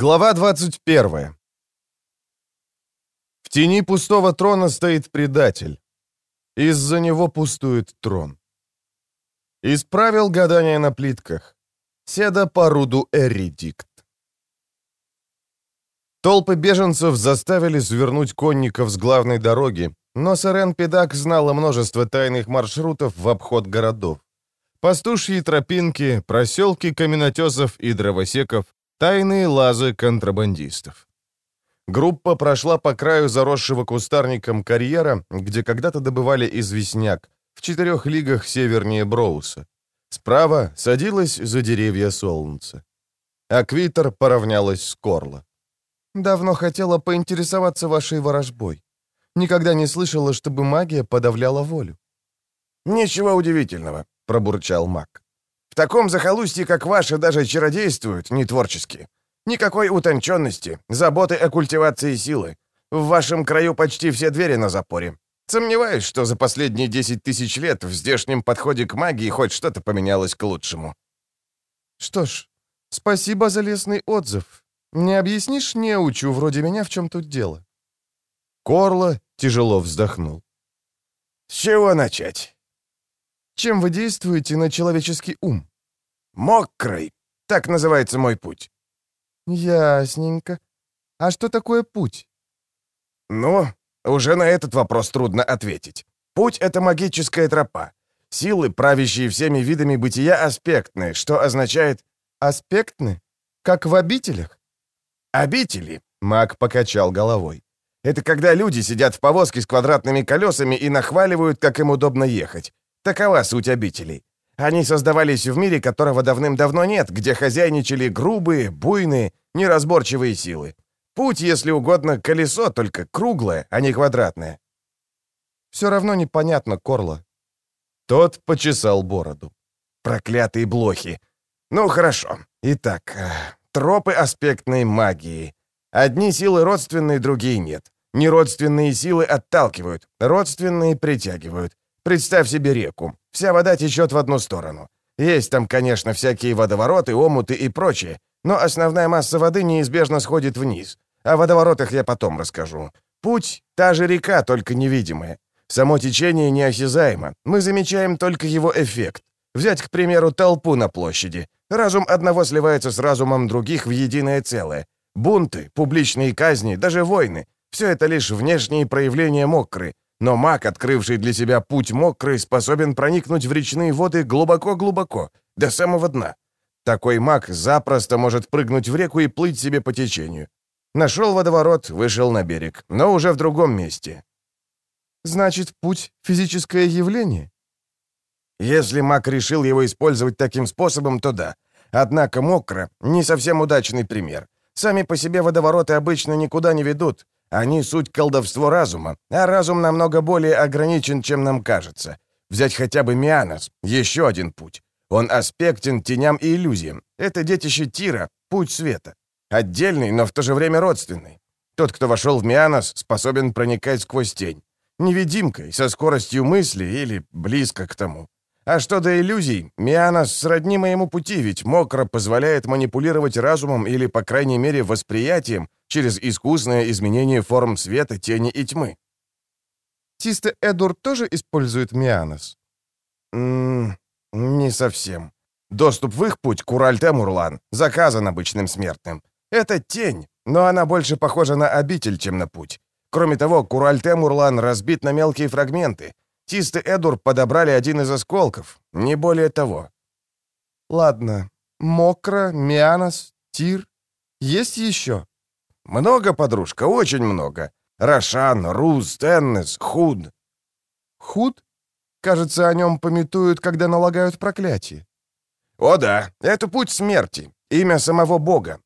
Глава 21. В тени пустого трона стоит предатель. Из-за него пустует трон. Исправил гадание на плитках. Седа по руду Эридикт. Толпы беженцев заставили свернуть конников с главной дороги, но Сарен Педак знала множество тайных маршрутов в обход городов. Пастушьи тропинки, проселки каменотесов и дровосеков, Тайные лазы контрабандистов. Группа прошла по краю заросшего кустарником карьера, где когда-то добывали известняк, в четырех лигах севернее Броуса. Справа садилась за деревья солнце. Аквитер поравнялась с Корло. «Давно хотела поинтересоваться вашей ворожбой. Никогда не слышала, чтобы магия подавляла волю». «Ничего удивительного», — пробурчал маг таком захолустье, как ваше, даже чародействуют не творчески. Никакой утонченности, заботы о культивации силы. В вашем краю почти все двери на запоре. Сомневаюсь, что за последние 10 тысяч лет в здешнем подходе к магии хоть что-то поменялось к лучшему. Что ж, спасибо за лестный отзыв. Не объяснишь неучу вроде меня, в чем тут дело? Корло тяжело вздохнул. С чего начать? Чем вы действуете на человеческий ум? Мокрый. Так называется мой путь. Ясненько. А что такое путь? Ну, уже на этот вопрос трудно ответить. Путь — это магическая тропа. Силы, правящие всеми видами бытия, аспектные, что означает... Аспектны? Как в обителях? Обители, маг покачал головой. Это когда люди сидят в повозке с квадратными колесами и нахваливают, как им удобно ехать. Такова суть обителей. Они создавались в мире, которого давным-давно нет, где хозяйничали грубые, буйные, неразборчивые силы. Путь, если угодно, колесо, только круглое, а не квадратное. Все равно непонятно, Корло. Тот почесал бороду. Проклятые блохи. Ну, хорошо. Итак, э, тропы аспектной магии. Одни силы родственные, другие нет. Неродственные силы отталкивают, родственные притягивают. Представь себе реку. Вся вода течет в одну сторону. Есть там, конечно, всякие водовороты, омуты и прочее, но основная масса воды неизбежно сходит вниз. О водоворотах я потом расскажу. Путь — та же река, только невидимая. Само течение неосязаемо. Мы замечаем только его эффект. Взять, к примеру, толпу на площади. Разум одного сливается с разумом других в единое целое. Бунты, публичные казни, даже войны — все это лишь внешние проявления мокры, но маг, открывший для себя путь мокрый, способен проникнуть в речные воды глубоко-глубоко, до самого дна. Такой маг запросто может прыгнуть в реку и плыть себе по течению. Нашел водоворот, вышел на берег, но уже в другом месте. Значит, путь — физическое явление? Если маг решил его использовать таким способом, то да. Однако мокро — не совсем удачный пример. Сами по себе водовороты обычно никуда не ведут. Они суть колдовство разума, а разум намного более ограничен, чем нам кажется. Взять хотя бы Мианос, еще один путь. Он аспектен теням и иллюзиям. Это детище Тира, путь света. Отдельный, но в то же время родственный. Тот, кто вошел в Мианос, способен проникать сквозь тень. Невидимкой, со скоростью мысли или близко к тому. А что до иллюзий, Мианос сродни моему пути, ведь мокро позволяет манипулировать разумом или, по крайней мере, восприятием, через искусное изменение форм света, тени и тьмы. Тисте Эдур тоже использует Мианос? Не совсем. Доступ в их путь Куральте Мурлан заказан обычным смертным. Это тень, но она больше похожа на обитель, чем на путь. Кроме того, Куральте Мурлан разбит на мелкие фрагменты. Тисты Эдур подобрали один из осколков, не более того. Ладно, Мокро, Мианос, Тир. Есть еще? Много, подружка, очень много. Рошан, Руз, Теннес, Худ. Худ? Кажется, о нем пометуют, когда налагают проклятие. О да, это путь смерти, имя самого бога.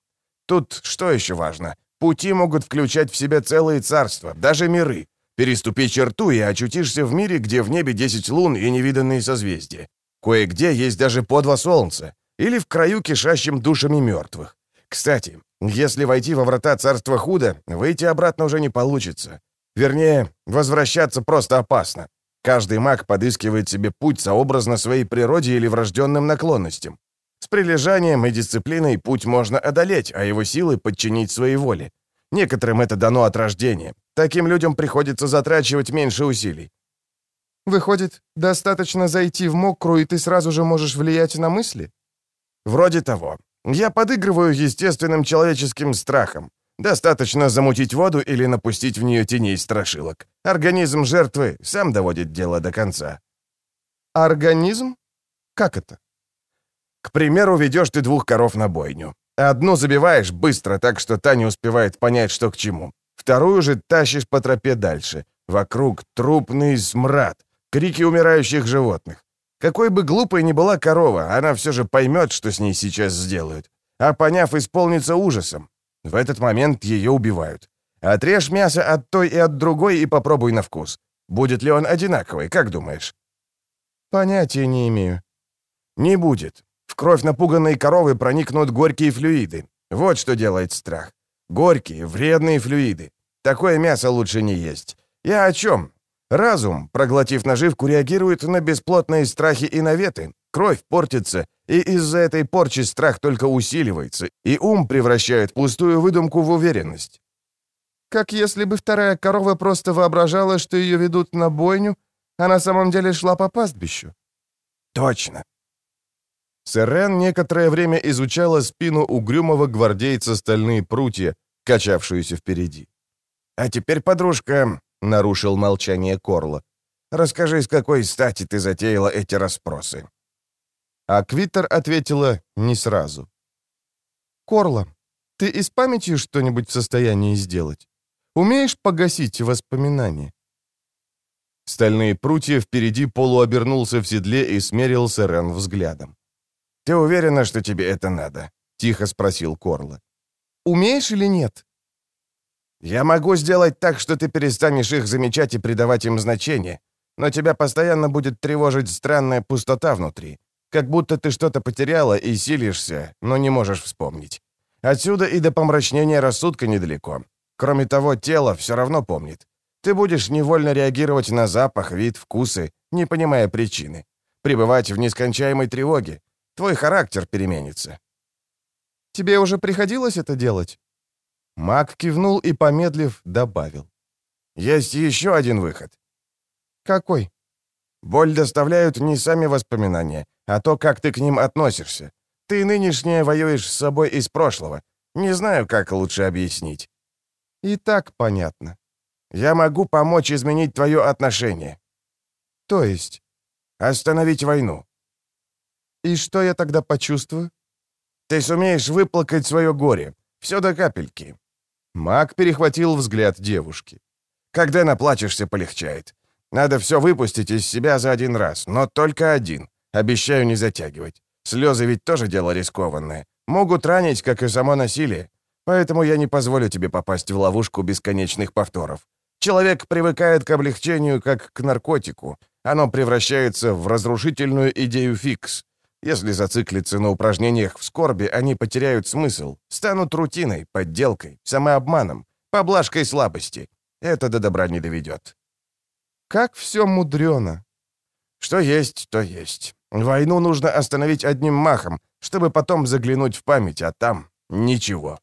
Тут что еще важно? Пути могут включать в себя целые царства, даже миры. Переступи черту и очутишься в мире, где в небе 10 лун и невиданные созвездия. Кое-где есть даже по два солнца. Или в краю, кишащем душами мертвых. Кстати, если войти во врата царства худо, выйти обратно уже не получится. Вернее, возвращаться просто опасно. Каждый маг подыскивает себе путь сообразно своей природе или врожденным наклонностям. С прилежанием и дисциплиной путь можно одолеть, а его силы подчинить своей воле. Некоторым это дано от рождения. Таким людям приходится затрачивать меньше усилий. Выходит, достаточно зайти в мокру, и ты сразу же можешь влиять на мысли? Вроде того. Я подыгрываю естественным человеческим страхом. Достаточно замутить воду или напустить в нее теней страшилок. Организм жертвы сам доводит дело до конца. Организм? Как это? К примеру, ведешь ты двух коров на бойню. Одну забиваешь быстро, так что та не успевает понять, что к чему. Вторую же тащишь по тропе дальше. Вокруг трупный смрад, крики умирающих животных. Какой бы глупой ни была корова, она все же поймет, что с ней сейчас сделают. А поняв, исполнится ужасом. В этот момент ее убивают. Отрежь мясо от той и от другой и попробуй на вкус. Будет ли он одинаковый, как думаешь? Понятия не имею. Не будет. В кровь напуганной коровы проникнут горькие флюиды. Вот что делает страх. Горькие, вредные флюиды. Такое мясо лучше не есть. Я о чем? Разум, проглотив наживку, реагирует на бесплотные страхи и наветы. Кровь портится, и из-за этой порчи страх только усиливается, и ум превращает пустую выдумку в уверенность. Как если бы вторая корова просто воображала, что ее ведут на бойню, а на самом деле шла по пастбищу. Точно. Сэрен некоторое время изучала спину угрюмого гвардейца стальные прутья, качавшуюся впереди. «А теперь, подружка», — нарушил молчание Корла, «расскажи, с какой стати ты затеяла эти расспросы?» А Квиттер ответила не сразу. «Корла, ты и с памятью что-нибудь в состоянии сделать? Умеешь погасить воспоминания?» Стальные прутья впереди полуобернулся в седле и смерил Сэрен взглядом. «Ты уверена, что тебе это надо?» — тихо спросил Корла. «Умеешь или нет?» «Я могу сделать так, что ты перестанешь их замечать и придавать им значение, но тебя постоянно будет тревожить странная пустота внутри, как будто ты что-то потеряла и силишься, но не можешь вспомнить. Отсюда и до помрачнения рассудка недалеко. Кроме того, тело все равно помнит. Ты будешь невольно реагировать на запах, вид, вкусы, не понимая причины. Пребывать в нескончаемой тревоге, Твой характер переменится». «Тебе уже приходилось это делать?» Мак кивнул и, помедлив, добавил. «Есть еще один выход». «Какой?» «Боль доставляют не сами воспоминания, а то, как ты к ним относишься. Ты нынешнее воюешь с собой из прошлого. Не знаю, как лучше объяснить». «И так понятно. Я могу помочь изменить твое отношение». «То есть?» «Остановить войну. «И что я тогда почувствую?» «Ты сумеешь выплакать свое горе. Все до капельки». Маг перехватил взгляд девушки. «Когда наплачешься, полегчает. Надо все выпустить из себя за один раз, но только один. Обещаю не затягивать. Слезы ведь тоже дело рискованное. Могут ранить, как и само насилие. Поэтому я не позволю тебе попасть в ловушку бесконечных повторов. Человек привыкает к облегчению, как к наркотику. Оно превращается в разрушительную идею фикс. Если зациклиться на упражнениях в скорби, они потеряют смысл, станут рутиной, подделкой, самообманом, поблажкой слабости. Это до добра не доведет. Как все мудрено. Что есть, то есть. Войну нужно остановить одним махом, чтобы потом заглянуть в память, а там ничего.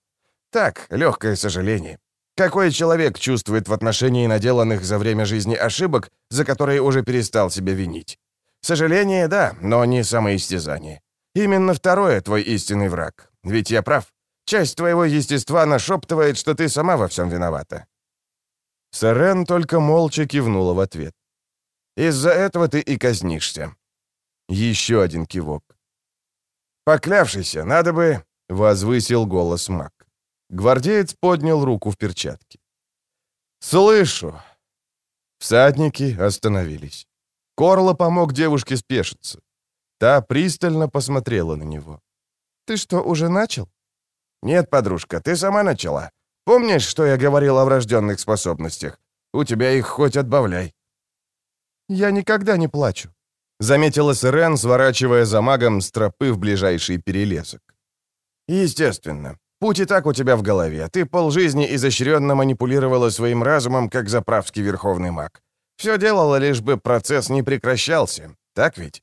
Так, легкое сожаление. Какой человек чувствует в отношении наделанных за время жизни ошибок, за которые уже перестал себя винить? Сожаление, да, но не самоистязание. Именно второе твой истинный враг. Ведь я прав. Часть твоего естества нашептывает, что ты сама во всем виновата». Сарен только молча кивнула в ответ. «Из-за этого ты и казнишься». Еще один кивок. «Поклявшийся, надо бы...» — возвысил голос маг. Гвардеец поднял руку в перчатке. «Слышу». Всадники остановились. Корло помог девушке спешиться. Та пристально посмотрела на него. «Ты что, уже начал?» «Нет, подружка, ты сама начала. Помнишь, что я говорил о врожденных способностях? У тебя их хоть отбавляй». «Я никогда не плачу», — заметила Сирен, сворачивая за магом с тропы в ближайший перелесок. «Естественно. Путь и так у тебя в голове. Ты полжизни изощренно манипулировала своим разумом, как заправский верховный маг. Все делало, лишь бы процесс не прекращался. Так ведь?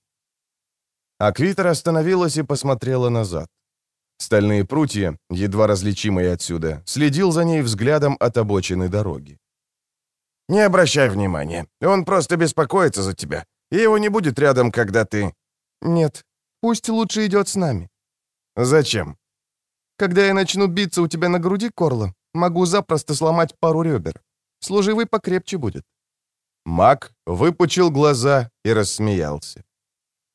Аквитер остановилась и посмотрела назад. Стальные прутья, едва различимые отсюда, следил за ней взглядом от обочины дороги. «Не обращай внимания. Он просто беспокоится за тебя. И его не будет рядом, когда ты...» «Нет, пусть лучше идет с нами». «Зачем?» «Когда я начну биться у тебя на груди, Корло, могу запросто сломать пару ребер. Служивый покрепче будет». Мак выпучил глаза и рассмеялся.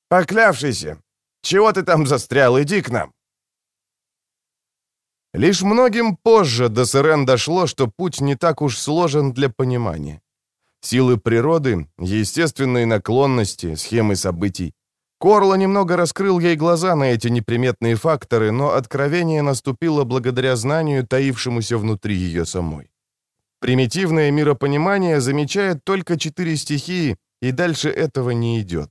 «Поклявшийся! Чего ты там застрял? Иди к нам!» Лишь многим позже до Сырен дошло, что путь не так уж сложен для понимания. Силы природы, естественные наклонности, схемы событий. Корло немного раскрыл ей глаза на эти неприметные факторы, но откровение наступило благодаря знанию, таившемуся внутри ее самой. Примитивное миропонимание замечает только четыре стихии, и дальше этого не идет.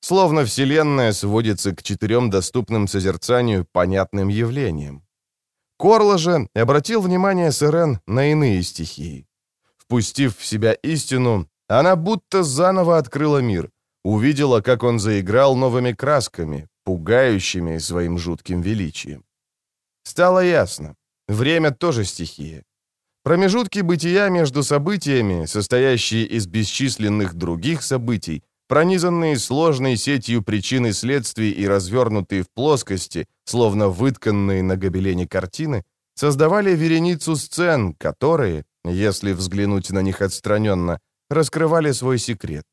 Словно Вселенная сводится к четырем доступным созерцанию понятным явлениям. Корло же обратил внимание Сирен на иные стихии. Впустив в себя истину, она будто заново открыла мир, увидела, как он заиграл новыми красками, пугающими своим жутким величием. Стало ясно, время тоже стихия. Промежутки бытия между событиями, состоящие из бесчисленных других событий, пронизанные сложной сетью причин и следствий и развернутые в плоскости, словно вытканные на гобелене картины, создавали вереницу сцен, которые, если взглянуть на них отстраненно, раскрывали свой секрет.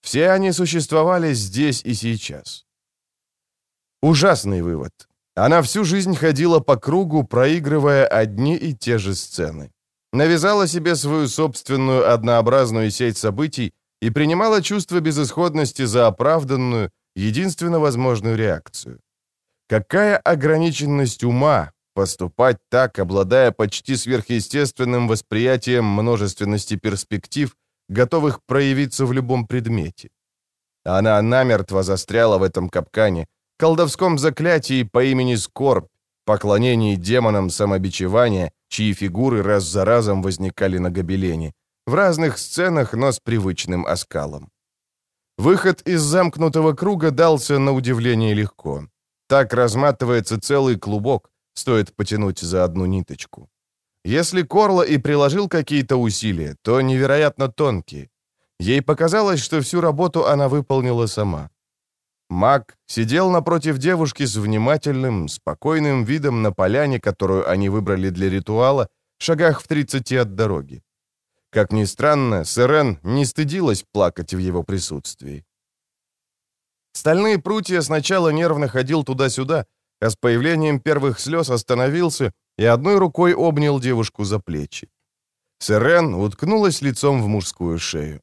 Все они существовали здесь и сейчас. Ужасный вывод. Она всю жизнь ходила по кругу, проигрывая одни и те же сцены навязала себе свою собственную однообразную сеть событий и принимала чувство безысходности за оправданную, единственно возможную реакцию. Какая ограниченность ума поступать так, обладая почти сверхъестественным восприятием множественности перспектив, готовых проявиться в любом предмете. Она намертво застряла в этом капкане, колдовском заклятии по имени Скорбь, поклонении демонам самобичевания, чьи фигуры раз за разом возникали на гобелене, в разных сценах, но с привычным оскалом. Выход из замкнутого круга дался на удивление легко. Так разматывается целый клубок, стоит потянуть за одну ниточку. Если Корла и приложил какие-то усилия, то невероятно тонкие. Ей показалось, что всю работу она выполнила сама. Маг сидел напротив девушки с внимательным, спокойным видом на поляне, которую они выбрали для ритуала, в шагах в 30 от дороги. Как ни странно, Сирен не стыдилась плакать в его присутствии. Стальные прутья сначала нервно ходил туда-сюда, а с появлением первых слез остановился и одной рукой обнял девушку за плечи. Сирен уткнулась лицом в мужскую шею.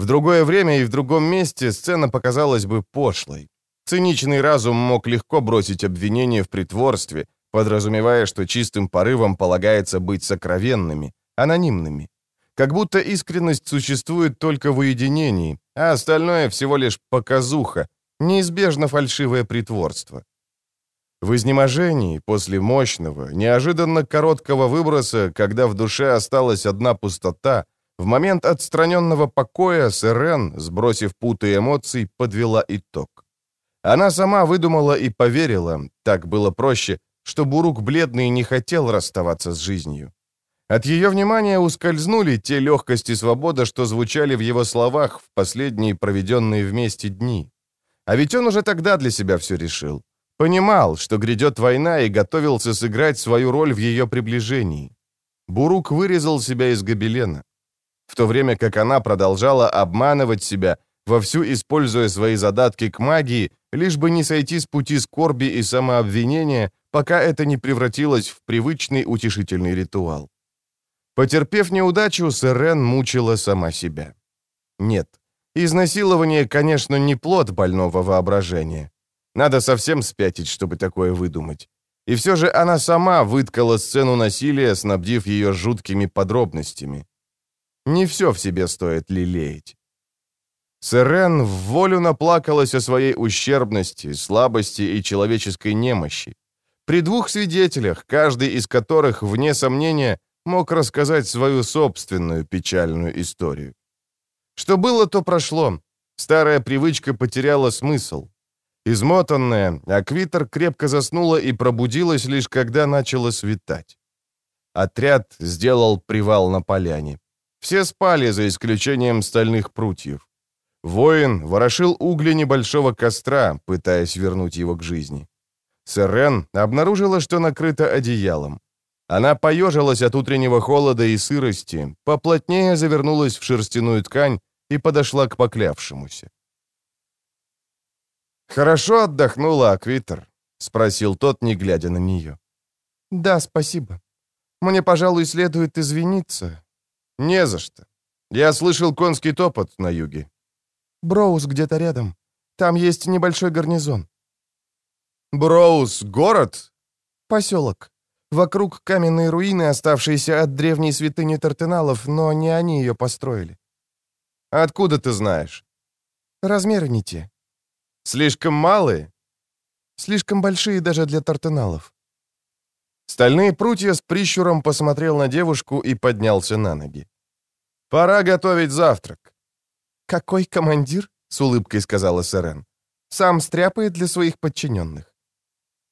В другое время и в другом месте сцена показалась бы пошлой. Циничный разум мог легко бросить обвинение в притворстве, подразумевая, что чистым порывом полагается быть сокровенными, анонимными. Как будто искренность существует только в уединении, а остальное всего лишь показуха, неизбежно фальшивое притворство. В изнеможении, после мощного, неожиданно короткого выброса, когда в душе осталась одна пустота, в момент отстраненного покоя Сэрен, сбросив путы эмоций, подвела итог. Она сама выдумала и поверила, так было проще, что Бурук Бледный не хотел расставаться с жизнью. От ее внимания ускользнули те легкость и свобода, что звучали в его словах в последние проведенные вместе дни. А ведь он уже тогда для себя все решил. Понимал, что грядет война и готовился сыграть свою роль в ее приближении. Бурук вырезал себя из гобелена в то время как она продолжала обманывать себя, вовсю используя свои задатки к магии, лишь бы не сойти с пути скорби и самообвинения, пока это не превратилось в привычный утешительный ритуал. Потерпев неудачу, Сэрен мучила сама себя. Нет, изнасилование, конечно, не плод больного воображения. Надо совсем спятить, чтобы такое выдумать. И все же она сама выткала сцену насилия, снабдив ее жуткими подробностями. Не все в себе стоит лелеять. Сэрен в волю наплакалась о своей ущербности, слабости и человеческой немощи. При двух свидетелях, каждый из которых, вне сомнения, мог рассказать свою собственную печальную историю. Что было, то прошло. Старая привычка потеряла смысл. Измотанная, Аквитер крепко заснула и пробудилась лишь когда начало светать. Отряд сделал привал на поляне. Все спали, за исключением стальных прутьев. Воин ворошил угли небольшого костра, пытаясь вернуть его к жизни. Сэрен обнаружила, что накрыта одеялом. Она поежилась от утреннего холода и сырости, поплотнее завернулась в шерстяную ткань и подошла к поклявшемуся. «Хорошо отдохнула, Аквитер?» — спросил тот, не глядя на нее. «Да, спасибо. Мне, пожалуй, следует извиниться». «Не за что. Я слышал конский топот на юге». «Броуз где-то рядом. Там есть небольшой гарнизон». «Броуз — город?» «Поселок. Вокруг каменные руины, оставшиеся от древней святыни Тартеналов, но не они ее построили». «Откуда ты знаешь?» «Размеры не те». «Слишком малые?» «Слишком большие даже для Тартеналов». Стальные прутья с прищуром посмотрел на девушку и поднялся на ноги. «Пора готовить завтрак». «Какой командир?» — с улыбкой сказала Сирен. «Сам стряпает для своих подчиненных».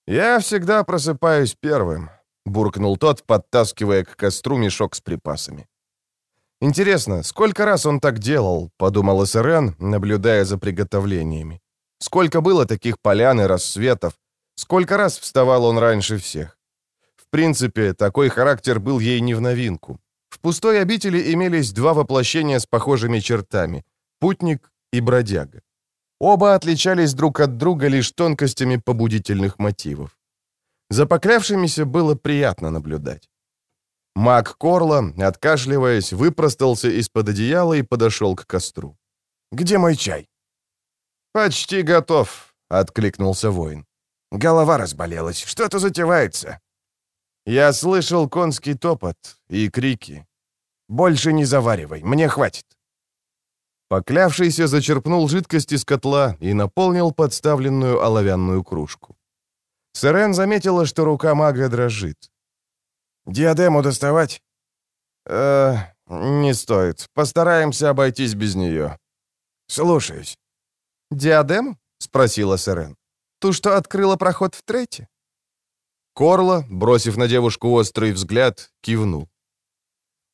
«Я всегда просыпаюсь первым», — буркнул тот, подтаскивая к костру мешок с припасами. «Интересно, сколько раз он так делал?» — подумал Сирен, наблюдая за приготовлениями. «Сколько было таких полян и рассветов? Сколько раз вставал он раньше всех? В принципе, такой характер был ей не в новинку. В пустой обители имелись два воплощения с похожими чертами — путник и бродяга. Оба отличались друг от друга лишь тонкостями побудительных мотивов. За поклявшимися было приятно наблюдать. Маг Корла, откашливаясь, выпростался из-под одеяла и подошел к костру. «Где мой чай?» «Почти готов», — откликнулся воин. «Голова разболелась. Что-то затевается». Я слышал конский топот и крики. «Больше не заваривай, мне хватит». Поклявшийся зачерпнул жидкость из котла и наполнил подставленную оловянную кружку. Сирен заметила, что рука мага дрожит. «Диадему доставать?» «Э, не стоит. Постараемся обойтись без нее». «Слушаюсь». «Диадему?» — спросила Сирен. «Ту, что открыла проход в трете?» Корла, бросив на девушку острый взгляд, кивнул.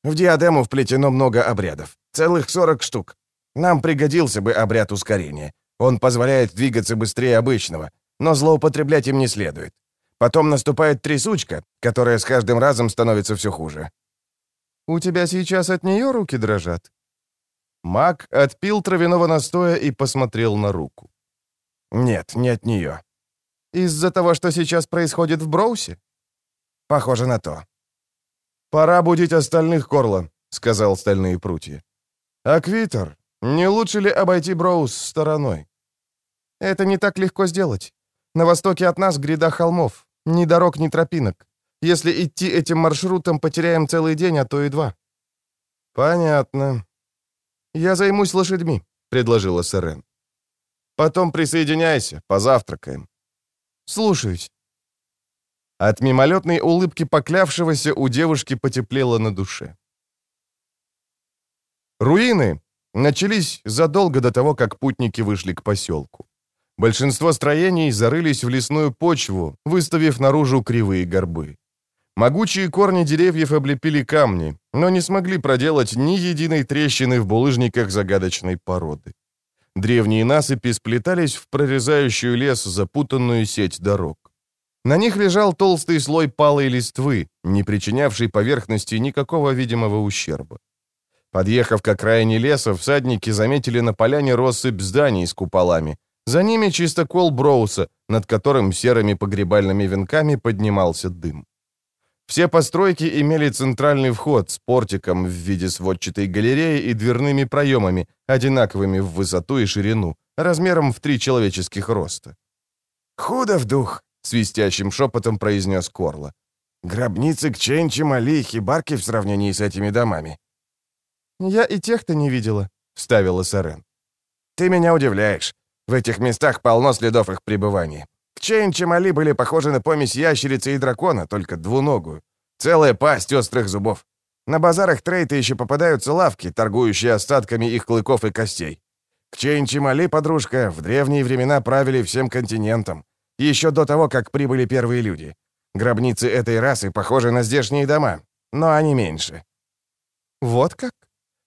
«В диадему вплетено много обрядов. Целых сорок штук. Нам пригодился бы обряд ускорения. Он позволяет двигаться быстрее обычного, но злоупотреблять им не следует. Потом наступает трясучка, которая с каждым разом становится все хуже. «У тебя сейчас от нее руки дрожат?» Мак отпил травяного настоя и посмотрел на руку. «Нет, не от нее». «Из-за того, что сейчас происходит в Броусе?» «Похоже на то». «Пора будить остальных, Корла», — сказал стальные прутья. «Аквитер, не лучше ли обойти Броуз стороной?» «Это не так легко сделать. На востоке от нас гряда холмов. Ни дорог, ни тропинок. Если идти этим маршрутом, потеряем целый день, а то и два». «Понятно». «Я займусь лошадьми», — предложила Сирен. «Потом присоединяйся, позавтракаем». «Слушаюсь». От мимолетной улыбки поклявшегося у девушки потеплело на душе. Руины начались задолго до того, как путники вышли к поселку. Большинство строений зарылись в лесную почву, выставив наружу кривые горбы. Могучие корни деревьев облепили камни, но не смогли проделать ни единой трещины в булыжниках загадочной породы. Древние насыпи сплетались в прорезающую лес запутанную сеть дорог. На них лежал толстый слой палой листвы, не причинявший поверхности никакого видимого ущерба. Подъехав к окраине леса, всадники заметили на поляне россыпь зданий с куполами. За ними чистокол Броуса, над которым серыми погребальными венками поднимался дым. Все постройки имели центральный вход с портиком в виде сводчатой галереи и дверными проемами, одинаковыми в высоту и ширину, размером в три человеческих роста. «Худо в дух», — свистящим шепотом произнес Корла. «Гробницы к Ченчи, Мали и Хибарки в сравнении с этими домами». «Я и тех-то не видела», — вставила Сарен. «Ты меня удивляешь. В этих местах полно следов их пребывания. Кчейн Чемали были похожи на помесь ящерицы и дракона, только двуногую. Целая пасть острых зубов. На базарах Трейта еще попадаются лавки, торгующие остатками их клыков и костей. Кчейн-Чимали, подружка, в древние времена правили всем континентом. Еще до того, как прибыли первые люди. Гробницы этой расы похожи на здешние дома, но они меньше. Вот как?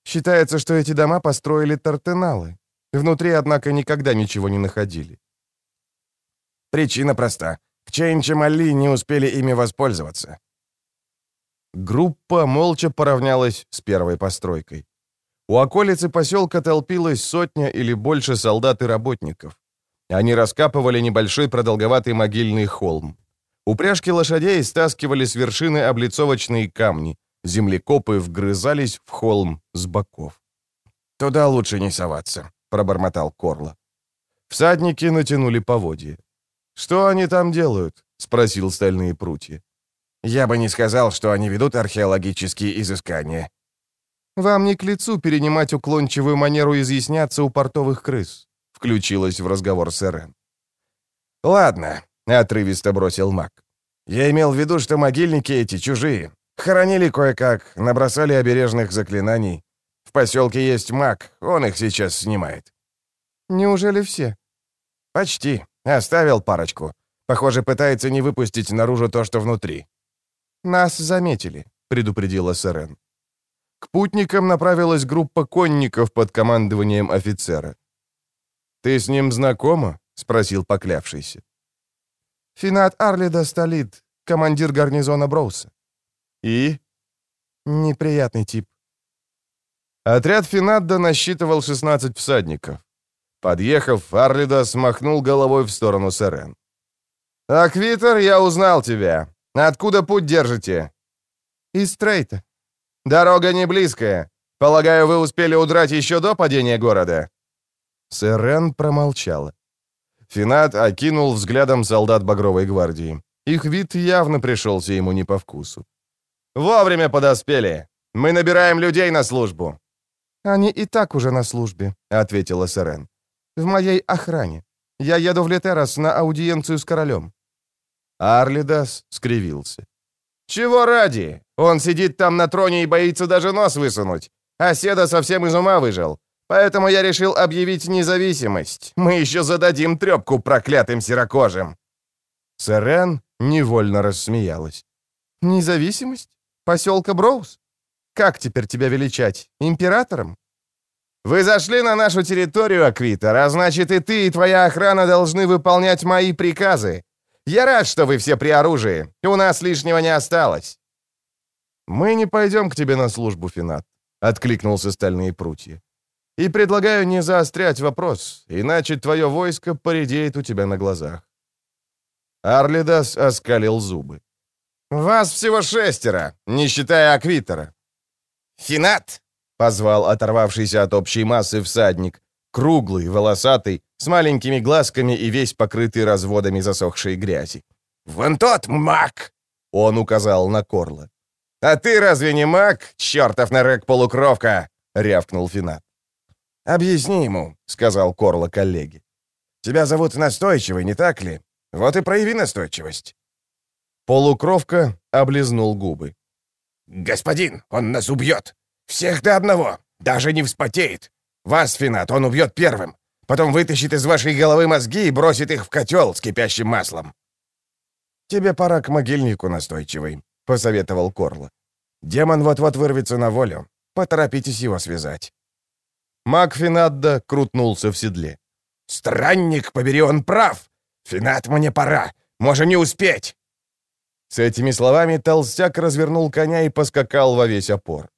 Считается, что эти дома построили тартеналы. Внутри, однако, никогда ничего не находили. Причина проста. Кчейн-Чимали не успели ими воспользоваться. Группа молча поравнялась с первой постройкой. У околицы поселка толпилась сотня или больше солдат и работников. Они раскапывали небольшой продолговатый могильный холм. Упряжки лошадей стаскивали с вершины облицовочные камни. Землекопы вгрызались в холм с боков. «Туда лучше не соваться», — пробормотал Корло. Всадники натянули поводья. «Что они там делают?» — спросил стальные прутья. «Я бы не сказал, что они ведут археологические изыскания», «Вам не к лицу перенимать уклончивую манеру изъясняться у портовых крыс», — включилась в разговор с Эрен. «Ладно», — отрывисто бросил маг. «Я имел в виду, что могильники эти чужие. Хоронили кое-как, набросали обережных заклинаний. В поселке есть маг, он их сейчас снимает». «Неужели все?» «Почти. Оставил парочку. Похоже, пытается не выпустить наружу то, что внутри». «Нас заметили», — предупредила Сарен. К путникам направилась группа конников под командованием офицера. «Ты с ним знакома?» — спросил поклявшийся. «Финат Арлида Столит, командир гарнизона Броуса». «И?» «Неприятный тип». Отряд Финадда насчитывал 16 всадников. Подъехав, Арлида смахнул головой в сторону Сарен. «Аквитер, я узнал тебя. Откуда путь держите?» «Из Стрейта». Дорога не близкая. Полагаю, вы успели удрать еще до падения города?» Сэрен промолчала. Финат окинул взглядом солдат Багровой гвардии. Их вид явно пришелся ему не по вкусу. «Вовремя подоспели. Мы набираем людей на службу». «Они и так уже на службе», — ответила Сэрен. «В моей охране. Я еду в Летерос на аудиенцию с королем». Арлидас скривился. «Чего ради? Он сидит там на троне и боится даже нос высунуть. А Седа совсем из ума выжил. Поэтому я решил объявить независимость. Мы еще зададим трепку проклятым серокожим». Сэрен невольно рассмеялась. «Независимость? Поселка Броуз? Как теперь тебя величать? Императором?» «Вы зашли на нашу территорию, Аквитер, а значит и ты, и твоя охрана должны выполнять мои приказы. Я рад, что вы все при оружии. У нас лишнего не осталось». «Мы не пойдем к тебе на службу, Финат», — откликнулся стальные прутья. «И предлагаю не заострять вопрос, иначе твое войско поредеет у тебя на глазах». Арлидас оскалил зубы. «Вас всего шестеро, не считая Аквитера». «Финат!» — позвал оторвавшийся от общей массы всадник, круглый, волосатый, с маленькими глазками и весь покрытый разводами засохшей грязи. «Вон тот маг!» — он указал на Корла. «А ты разве не маг, чертов нарек-полукровка?» — рявкнул Финат. «Объясни ему», — сказал Корла коллеге. «Тебя зовут Настойчивый, не так ли? Вот и прояви настойчивость». Полукровка облизнул губы. «Господин, он нас убьет! Всех до одного! Даже не вспотеет! Вас, Финат, он убьет первым! Потом вытащит из вашей головы мозги и бросит их в котел с кипящим маслом!» «Тебе пора к могильнику, Настойчивый», — посоветовал Корло. «Демон вот-вот вырвется на волю. Поторопитесь его связать». Маг Финадда крутнулся в седле. «Странник, побери, он прав! Финат, мне пора! Можно не успеть!» С этими словами толстяк развернул коня и поскакал во весь опор.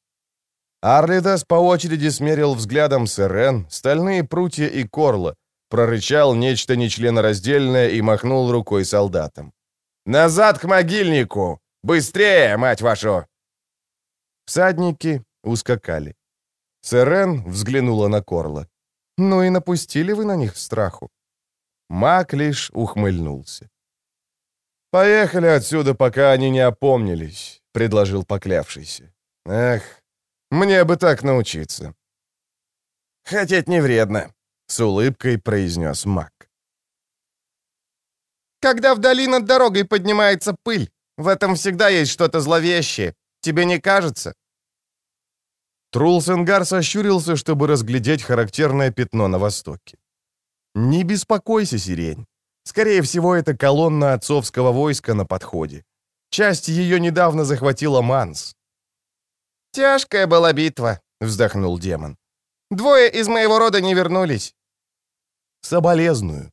Арлитас по очереди смерил взглядом Сирен, стальные прутья и корло, прорычал нечто нечленораздельное и махнул рукой солдатам. «Назад к могильнику! Быстрее, мать вашу!» Всадники ускакали. Сирен взглянула на Корла. «Ну и напустили вы на них страху?» Мак лишь ухмыльнулся. «Поехали отсюда, пока они не опомнились», — предложил поклявшийся. «Эх, мне бы так научиться». «Хотеть не вредно», — с улыбкой произнес Мак. «Когда вдали над дорогой поднимается пыль, в этом всегда есть что-то зловещее. Тебе не кажется?» Трулсенгар сощурился, чтобы разглядеть характерное пятно на востоке. «Не беспокойся, сирень. Скорее всего, это колонна отцовского войска на подходе. Часть ее недавно захватила Манс». «Тяжкая была битва», — вздохнул демон. «Двое из моего рода не вернулись». «Соболезную».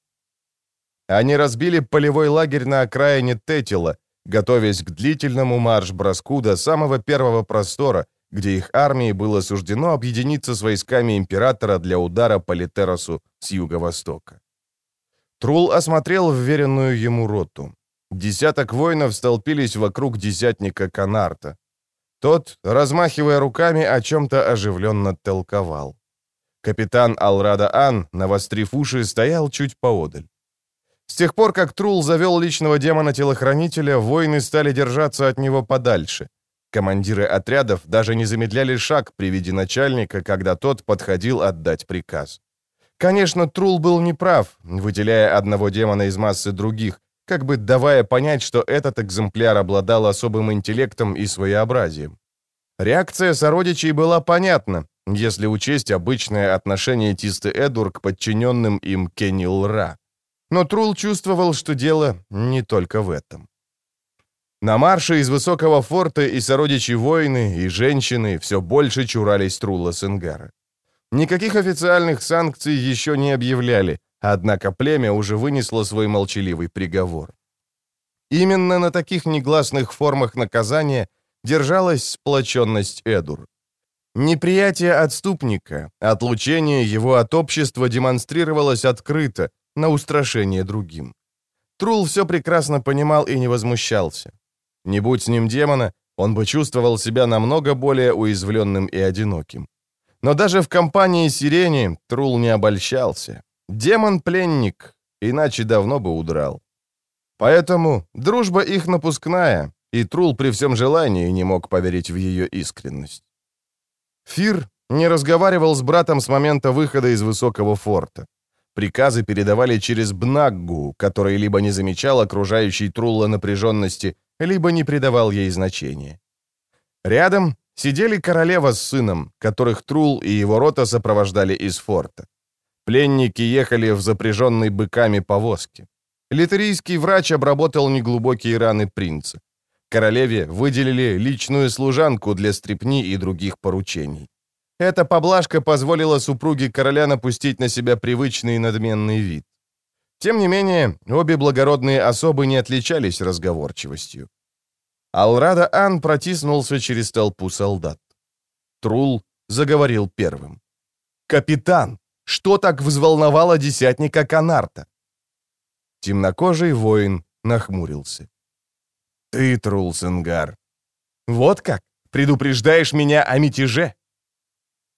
Они разбили полевой лагерь на окраине Тетила, готовясь к длительному марш-броску до самого первого простора, где их армии было суждено объединиться с войсками императора для удара по Литеросу с юго-востока. Трул осмотрел вверенную ему роту. Десяток воинов столпились вокруг десятника Канарта. Тот, размахивая руками, о чем-то оживленно толковал. Капитан Алрада Ан, навострив уши, стоял чуть поодаль. С тех пор, как Трул завел личного демона-телохранителя, воины стали держаться от него подальше. Командиры отрядов даже не замедляли шаг при виде начальника, когда тот подходил отдать приказ. Конечно, Трул был неправ, выделяя одного демона из массы других, как бы давая понять, что этот экземпляр обладал особым интеллектом и своеобразием. Реакция сородичей была понятна, если учесть обычное отношение Тисты Эдур к подчиненным им Кеннил Ра. Но Трул чувствовал, что дело не только в этом. На марше из высокого форта и сородичи воины, и женщины все больше чурались Трула Сенгара. Никаких официальных санкций еще не объявляли, однако племя уже вынесло свой молчаливый приговор. Именно на таких негласных формах наказания держалась сплоченность Эдур. Неприятие отступника, отлучение его от общества демонстрировалось открыто, на устрашение другим. Трул все прекрасно понимал и не возмущался. Не будь с ним демона, он бы чувствовал себя намного более уязвленным и одиноким. Но даже в компании Сирени Трул не обольщался. Демон — пленник, иначе давно бы удрал. Поэтому дружба их напускная, и Трул при всем желании не мог поверить в ее искренность. Фир не разговаривал с братом с момента выхода из высокого форта. Приказы передавали через Бнаггу, который либо не замечал окружающей Трулла напряженности, либо не придавал ей значения. Рядом сидели королева с сыном, которых Трул и его рота сопровождали из форта. Пленники ехали в запряженной быками повозке. Литерийский врач обработал неглубокие раны принца. Королеве выделили личную служанку для стрепни и других поручений. Эта поблажка позволила супруге короля напустить на себя привычный надменный вид. Тем не менее, обе благородные особы не отличались разговорчивостью. Алрада Ан протиснулся через толпу солдат. Трул заговорил первым. «Капитан, что так взволновало десятника Канарта?» Темнокожий воин нахмурился. «Ты, Трул Сенгар. Вот как? Предупреждаешь меня о мятеже?»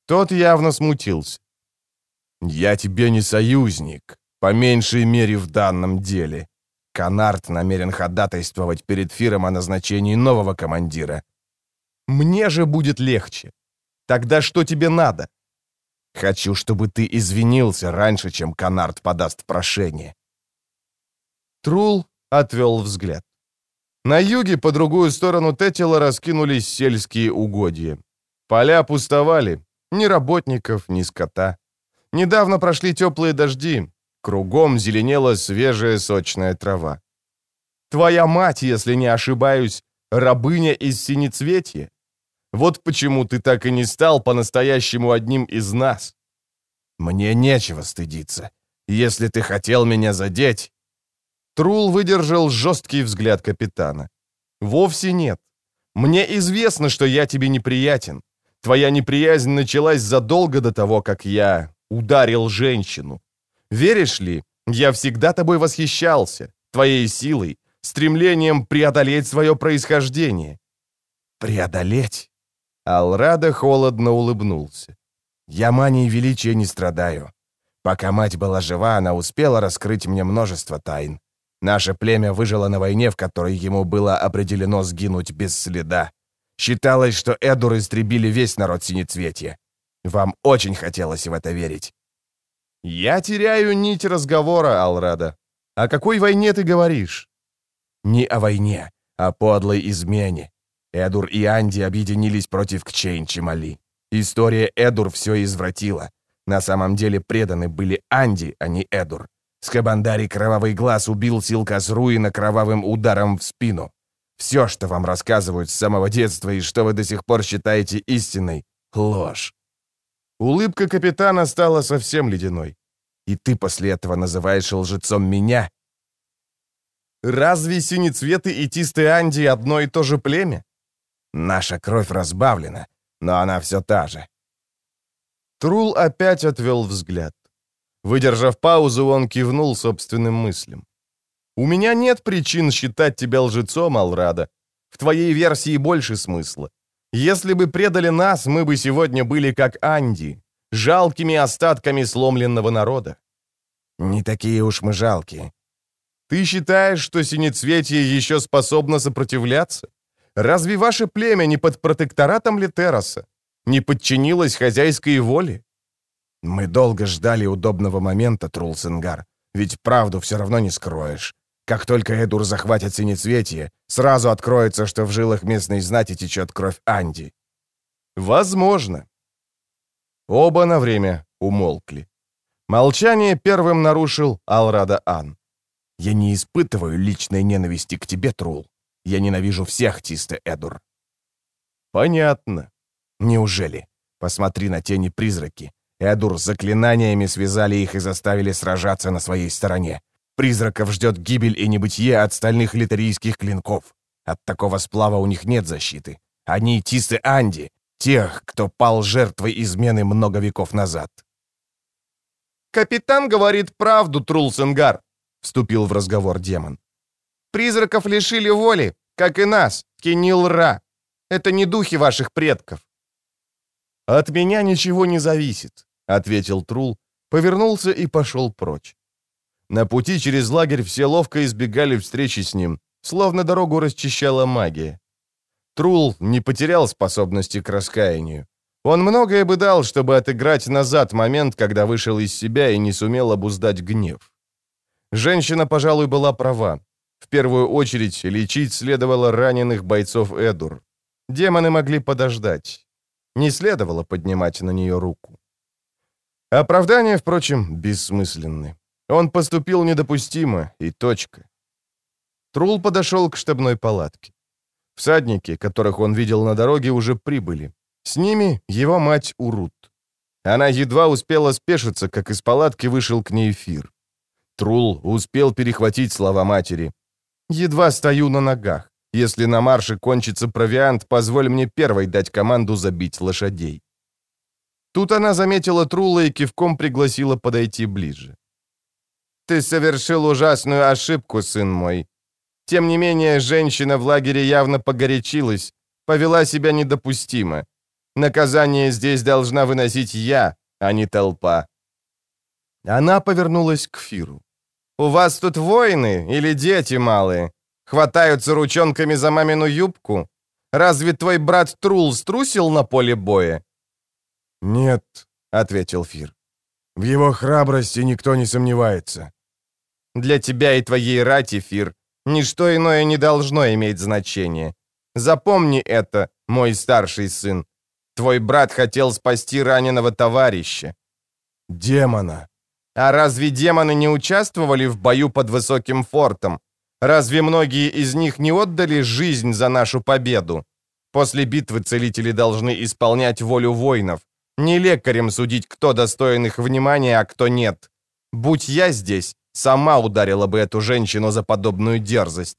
Тот явно смутился. «Я тебе не союзник, по меньшей мере в данном деле. Канарт намерен ходатайствовать перед Фиром о назначении нового командира. Мне же будет легче. Тогда что тебе надо? Хочу, чтобы ты извинился раньше, чем Канарт подаст прошение. Трул отвел взгляд. На юге, по другую сторону Тетила, раскинулись сельские угодья. Поля пустовали, ни работников, ни скота. Недавно прошли теплые дожди, Кругом зеленела свежая сочная трава. Твоя мать, если не ошибаюсь, рабыня из синецветья? Вот почему ты так и не стал по-настоящему одним из нас. Мне нечего стыдиться. Если ты хотел меня задеть... Трул выдержал жесткий взгляд капитана. Вовсе нет. Мне известно, что я тебе неприятен. Твоя неприязнь началась задолго до того, как я ударил женщину. Веришь ли, я всегда тобой восхищался, твоей силой, стремлением преодолеть свое происхождение». «Преодолеть?» Алрада холодно улыбнулся. «Я манией величия не страдаю. Пока мать была жива, она успела раскрыть мне множество тайн. Наше племя выжило на войне, в которой ему было определено сгинуть без следа. Считалось, что Эдур истребили весь народ Синецветья. Вам очень хотелось в это верить. «Я теряю нить разговора, Алрада. О какой войне ты говоришь?» «Не о войне, а подлой измене. Эдур и Анди объединились против Кчейн Чемали. История Эдур все извратила. На самом деле преданы были Анди, а не Эдур. Скабандари Кровавый Глаз убил Силкасруина кровавым ударом в спину. Все, что вам рассказывают с самого детства и что вы до сих пор считаете истиной — ложь. Улыбка капитана стала совсем ледяной. И ты после этого называешь лжецом меня? Разве синецветы и тистые Анди одно и то же племя? Наша кровь разбавлена, но она все та же. Трул опять отвел взгляд. Выдержав паузу, он кивнул собственным мыслям. «У меня нет причин считать тебя лжецом, Алрада. В твоей версии больше смысла. Если бы предали нас, мы бы сегодня были как Анди, жалкими остатками сломленного народа». «Не такие уж мы жалкие». «Ты считаешь, что синецветие еще способно сопротивляться? Разве ваше племя не под протекторатом Литероса? Не подчинилось хозяйской воле? Мы долго ждали удобного момента, Трулсенгар. Ведь правду все равно не скроешь. Как только Эдур захватит синецветие, сразу откроется, что в жилах местной знати течет кровь Анди. Возможно. Оба на время умолкли. Молчание первым нарушил Алрада Ан. «Я не испытываю личной ненависти к тебе, Трул. Я ненавижу всех, Тисте Эдур». «Понятно». «Неужели? Посмотри на тени-призраки. Эдур заклинаниями связали их и заставили сражаться на своей стороне. Призраков ждет гибель и небытие от стальных литерийских клинков. От такого сплава у них нет защиты. Они Тисты Анди, тех, кто пал жертвой измены много веков назад. «Капитан говорит правду, Трулсенгар», — вступил в разговор демон. «Призраков лишили воли, как и нас, Кенил-Ра. Это не духи ваших предков». «От меня ничего не зависит», — ответил Трул, повернулся и пошел прочь. На пути через лагерь все ловко избегали встречи с ним, словно дорогу расчищала магия. Трул не потерял способности к раскаянию. Он многое бы дал, чтобы отыграть назад момент, когда вышел из себя и не сумел обуздать гнев. Женщина, пожалуй, была права. В первую очередь лечить следовало раненых бойцов Эдур. Демоны могли подождать. Не следовало поднимать на нее руку. Оправдания, впрочем, бессмысленны. Он поступил недопустимо, и точка. Трул подошел к штабной палатке. Всадники, которых он видел на дороге, уже прибыли. С ними его мать Урут. Она едва успела спешиться, как из палатки вышел к ней эфир. Трул успел перехватить слова матери. «Едва стою на ногах. Если на марше кончится провиант, позволь мне первой дать команду забить лошадей». Тут она заметила Трула и кивком пригласила подойти ближе. «Ты совершил ужасную ошибку, сын мой. Тем не менее, женщина в лагере явно погорячилась, повела себя недопустимо. Наказание здесь должна выносить я, а не толпа». Она повернулась к Фиру. «У вас тут воины или дети малые? Хватаются ручонками за мамину юбку? Разве твой брат Трул струсил на поле боя?» «Нет», — ответил Фир. «В его храбрости никто не сомневается». «Для тебя и твоей рати, Фир, ничто иное не должно иметь значения. Запомни это, мой старший сын. Твой брат хотел спасти раненого товарища». «Демона». «А разве демоны не участвовали в бою под высоким фортом? Разве многие из них не отдали жизнь за нашу победу? После битвы целители должны исполнять волю воинов. Не лекарям судить, кто достоин их внимания, а кто нет. Будь я здесь, сама ударила бы эту женщину за подобную дерзость.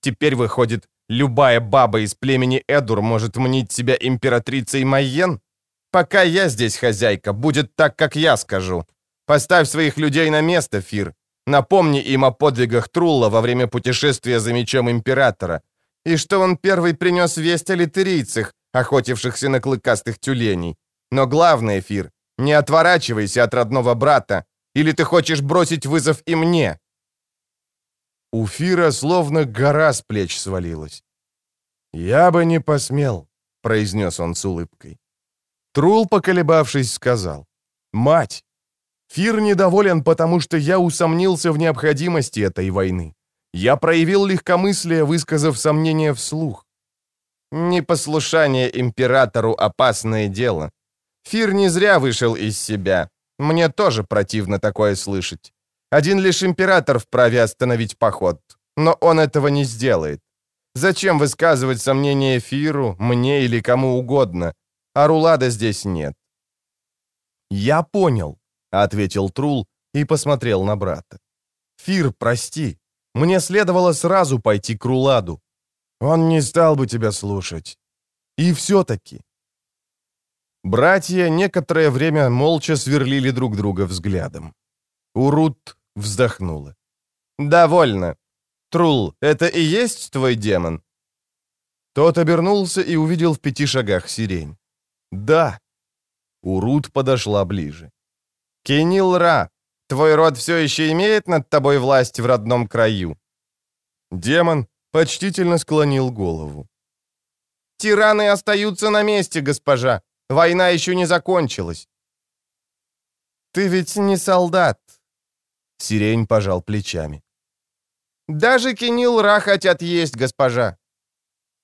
Теперь, выходит, любая баба из племени Эдур может мнить себя императрицей Майен? Пока я здесь хозяйка, будет так, как я скажу. Поставь своих людей на место, Фир. Напомни им о подвигах Трулла во время путешествия за мечом Императора, и что он первый принес весть о литерийцах, охотившихся на клыкастых тюленей. Но главное, Фир, не отворачивайся от родного брата, или ты хочешь бросить вызов и мне?» У Фира словно гора с плеч свалилась. «Я бы не посмел», — произнес он с улыбкой. Трул, поколебавшись, сказал. «Мать, Фир недоволен, потому что я усомнился в необходимости этой войны. Я проявил легкомыслие, высказав сомнение вслух. Непослушание императору — опасное дело. Фир не зря вышел из себя. Мне тоже противно такое слышать. Один лишь император вправе остановить поход, но он этого не сделает. Зачем высказывать сомнения Фиру, мне или кому угодно? А Рулада здесь нет. «Я понял», — ответил Трул и посмотрел на брата. «Фир, прости. Мне следовало сразу пойти к Руладу. Он не стал бы тебя слушать. И все-таки...» Братья некоторое время молча сверлили друг друга взглядом. Урут вздохнула. «Довольно. Трул, это и есть твой демон?» Тот обернулся и увидел в пяти шагах сирень. «Да». Урут подошла ближе. «Кенил Ра, твой род все еще имеет над тобой власть в родном краю?» Демон почтительно склонил голову. «Тираны остаются на месте, госпожа. Война еще не закончилась». «Ты ведь не солдат». Сирень пожал плечами. «Даже Кенил Ра хотят есть, госпожа.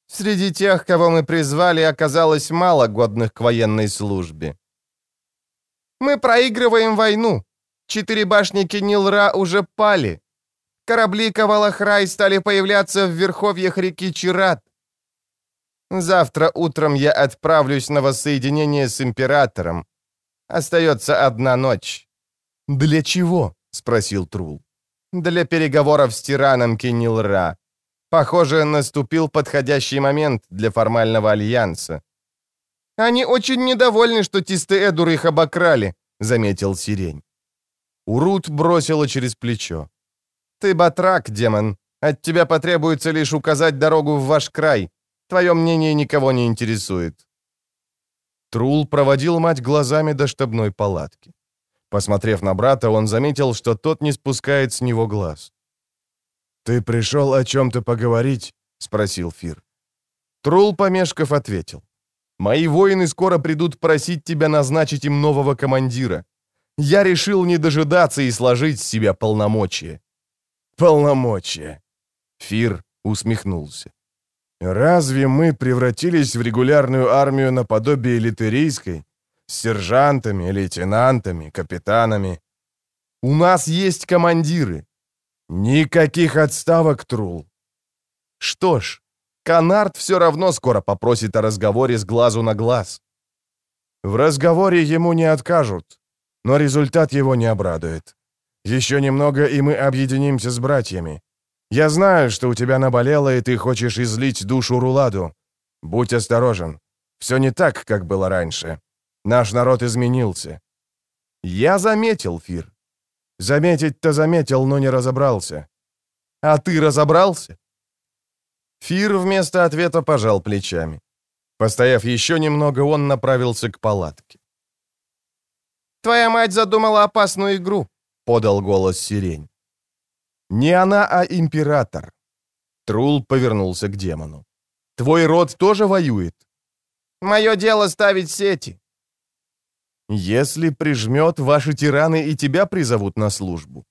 Среди тех, кого мы призвали, оказалось мало годных к военной службе. Мы проигрываем войну. Четыре башни Кенилра уже пали. Корабли Кавалахрай стали появляться в верховьях реки Чират. Завтра утром я отправлюсь на воссоединение с императором. Остается одна ночь». «Для чего?» — спросил Трул. «Для переговоров с тираном Кенилра. Похоже, наступил подходящий момент для формального альянса». «Они очень недовольны, что Тисты-Эдур их обокрали», — заметил Сирень. Урут бросила через плечо. «Ты батрак, демон. От тебя потребуется лишь указать дорогу в ваш край. Твое мнение никого не интересует». Трул проводил мать глазами до штабной палатки. Посмотрев на брата, он заметил, что тот не спускает с него глаз. «Ты пришел о чем-то поговорить?» — спросил Фир. Трул, помешков, ответил. «Мои воины скоро придут просить тебя назначить им нового командира. Я решил не дожидаться и сложить с себя полномочия». «Полномочия!» Фир усмехнулся. Разве мы превратились в регулярную армию наподобие литерийской? С сержантами, лейтенантами, капитанами? У нас есть командиры. Никаких отставок, Трул. Что ж, Канард все равно скоро попросит о разговоре с глазу на глаз. В разговоре ему не откажут, но результат его не обрадует. Еще немного, и мы объединимся с братьями. Я знаю, что у тебя наболело, и ты хочешь излить душу Руладу. Будь осторожен. Все не так, как было раньше. Наш народ изменился. Я заметил, Фир. Заметить-то заметил, но не разобрался. А ты разобрался? Фир вместо ответа пожал плечами. Постояв еще немного, он направился к палатке. «Твоя мать задумала опасную игру», — подал голос сирень. Не она, а император. Трул повернулся к демону. Твой род тоже воюет? Мое дело ставить сети. Если прижмет, ваши тираны и тебя призовут на службу.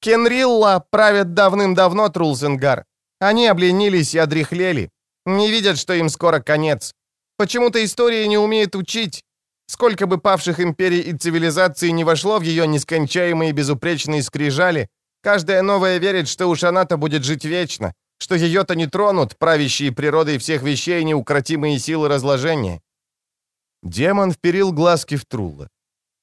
Кенрилла правят давным-давно, Трулсенгар. Они обленились и одрехлели. Не видят, что им скоро конец. Почему-то история не умеет учить. Сколько бы павших империй и цивилизаций не вошло в ее нескончаемые безупречные скрижали, Каждая новая верит, что уж она-то будет жить вечно, что ее-то не тронут правящие природой всех вещей неукротимые силы разложения. Демон вперил глазки в Трулла.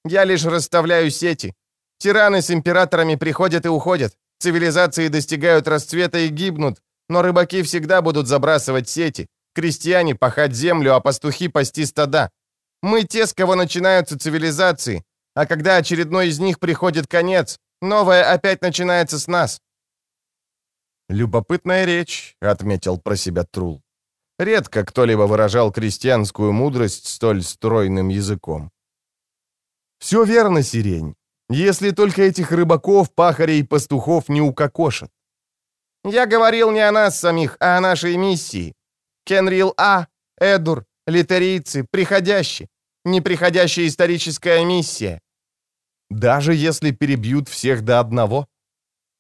«Я лишь расставляю сети. Тираны с императорами приходят и уходят. Цивилизации достигают расцвета и гибнут, но рыбаки всегда будут забрасывать сети, крестьяне пахать землю, а пастухи пасти стада. Мы те, с кого начинаются цивилизации, а когда очередной из них приходит конец, Новое опять начинается с нас». «Любопытная речь», — отметил про себя Трул. Редко кто-либо выражал крестьянскую мудрость столь стройным языком. «Все верно, Сирень, если только этих рыбаков, пахарей и пастухов не укокошат». «Я говорил не о нас самих, а о нашей миссии. Кенрил А, Эдур, литерийцы, приходящие. Неприходящая историческая миссия. Даже если перебьют всех до одного?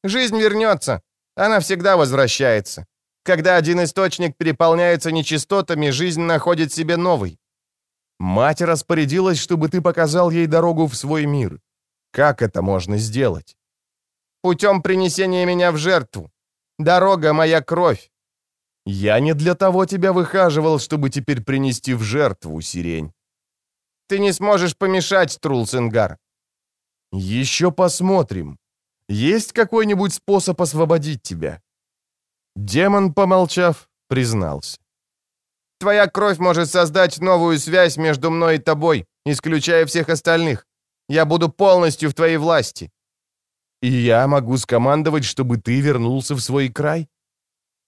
Жизнь вернется. Она всегда возвращается. Когда один источник переполняется нечистотами, жизнь находит себе новый. Мать распорядилась, чтобы ты показал ей дорогу в свой мир. Как это можно сделать? Путем принесения меня в жертву. Дорога — моя кровь. Я не для того тебя выхаживал, чтобы теперь принести в жертву, сирень. Ты не сможешь помешать, Трулсенгар. Еще посмотрим. Есть какой-нибудь способ освободить тебя?» Демон, помолчав, признался. «Твоя кровь может создать новую связь между мной и тобой, исключая всех остальных. Я буду полностью в твоей власти». «И я могу скомандовать, чтобы ты вернулся в свой край?»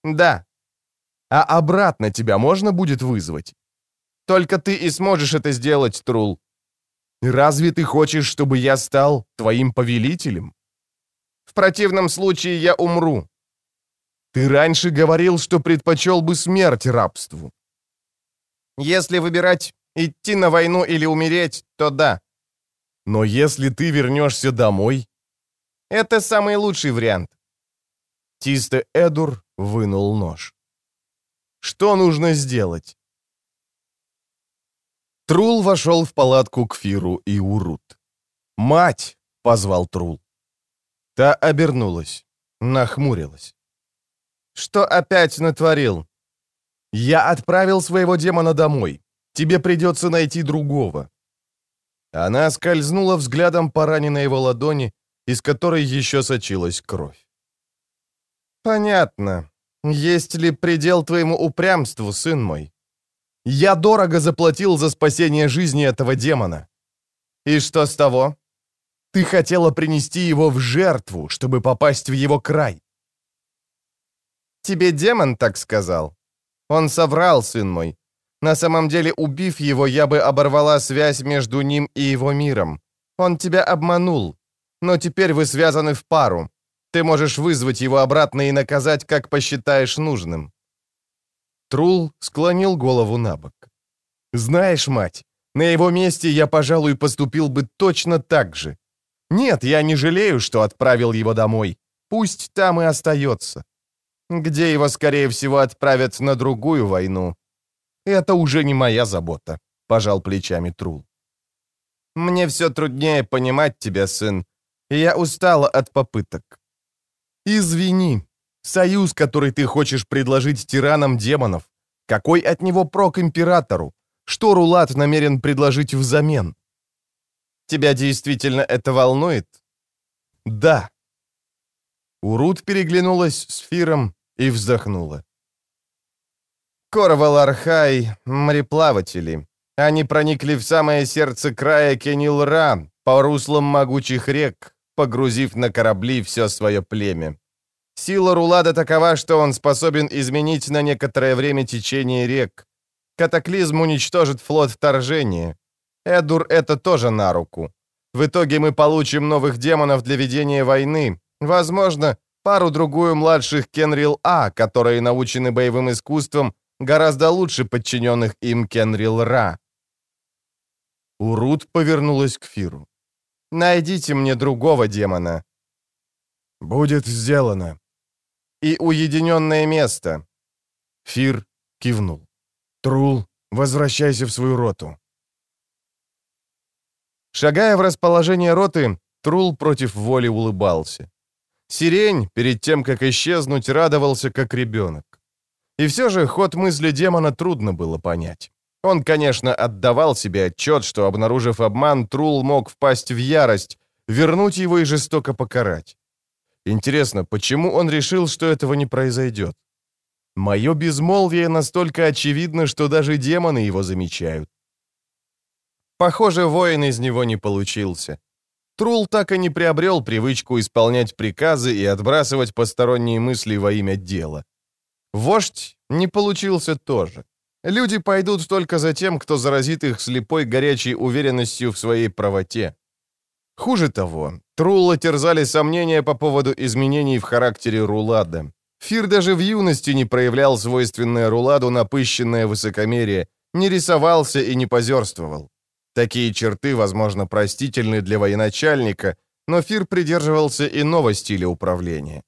«Да». «А обратно тебя можно будет вызвать?» «Только ты и сможешь это сделать, Трул». «Разве ты хочешь, чтобы я стал твоим повелителем?» В противном случае я умру». «Ты раньше говорил, что предпочел бы смерть рабству». «Если выбирать, идти на войну или умереть, то да». «Но если ты вернешься домой...» «Это самый лучший вариант». Тисте Эдур вынул нож. «Что нужно сделать?» Трул вошел в палатку к Фиру и Урут. «Мать!» — позвал Трул. Та обернулась, нахмурилась. «Что опять натворил?» «Я отправил своего демона домой. Тебе придется найти другого». Она скользнула взглядом по раненой его ладони, из которой еще сочилась кровь. «Понятно. Есть ли предел твоему упрямству, сын мой?» «Я дорого заплатил за спасение жизни этого демона». «И что с того?» Ты хотела принести его в жертву, чтобы попасть в его край. Тебе демон так сказал? Он соврал, сын мой. На самом деле, убив его, я бы оборвала связь между ним и его миром. Он тебя обманул. Но теперь вы связаны в пару. Ты можешь вызвать его обратно и наказать, как посчитаешь нужным». Трул склонил голову на бок. «Знаешь, мать, на его месте я, пожалуй, поступил бы точно так же. Нет, я не жалею, что отправил его домой. Пусть там и остается. Где его, скорее всего, отправят на другую войну. Это уже не моя забота, пожал плечами Трул. Мне все труднее понимать тебя, сын, я устала от попыток. Извини. Союз, который ты хочешь предложить тиранам демонов, какой от него прок императору? Что Рулат намерен предложить взамен? Тебя действительно это волнует? Да. Урут переглянулась с Фиром и вздохнула. Корвал-Архай — мореплаватели. Они проникли в самое сердце края Кенилра, по руслам могучих рек, погрузив на корабли все свое племя. Сила Рулада такова, что он способен изменить на некоторое время течение рек. Катаклизм уничтожит флот вторжения. Эдур это тоже на руку. В итоге мы получим новых демонов для ведения войны. Возможно, пару-другую младших Кенрил-А, которые научены боевым искусством гораздо лучше подчиненных им Кенрил-Ра. Урут повернулась к Фиру. «Найдите мне другого демона». «Будет сделано». «И уединенное место». Фир кивнул. «Трул, возвращайся в свою роту». Шагая в расположение роты, Трул против воли улыбался. Сирень, перед тем, как исчезнуть, радовался, как ребенок. И все же ход мысли демона трудно было понять. Он, конечно, отдавал себе отчет, что, обнаружив обман, Трул мог впасть в ярость, вернуть его и жестоко покарать. Интересно, почему он решил, что этого не произойдет? Мое безмолвие настолько очевидно, что даже демоны его замечают. Похоже, воин из него не получился. Трул так и не приобрел привычку исполнять приказы и отбрасывать посторонние мысли во имя дела. Вождь не получился тоже. Люди пойдут только за тем, кто заразит их слепой горячей уверенностью в своей правоте. Хуже того, Трула терзали сомнения по поводу изменений в характере Рулада. Фир даже в юности не проявлял свойственное Руладу напыщенное высокомерие, не рисовался и не позерствовал. Такие черты, возможно, простительны для военачальника, но Фир придерживался иного стиля управления.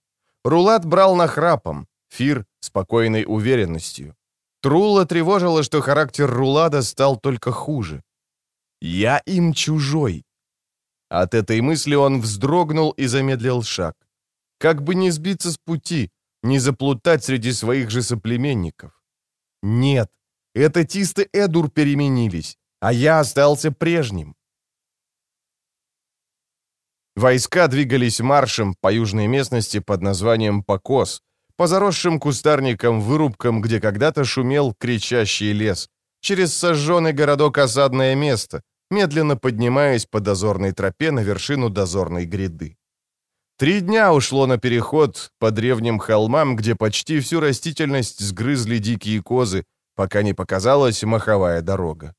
Рулат брал нахрапом. Фир — спокойной уверенностью. Трула тревожила, что характер Рулада стал только хуже. «Я им чужой». От этой мысли он вздрогнул и замедлил шаг. Как бы не сбиться с пути, не заплутать среди своих же соплеменников. Нет, это Тист и Эдур переменились, а я остался прежним. Войска двигались маршем по южной местности под названием Покос, по заросшим кустарникам, вырубкам, где когда-то шумел кричащий лес, через сожженный городок осадное место, медленно поднимаясь по дозорной тропе на вершину дозорной гряды. Три дня ушло на переход по древним холмам, где почти всю растительность сгрызли дикие козы, пока не показалась маховая дорога.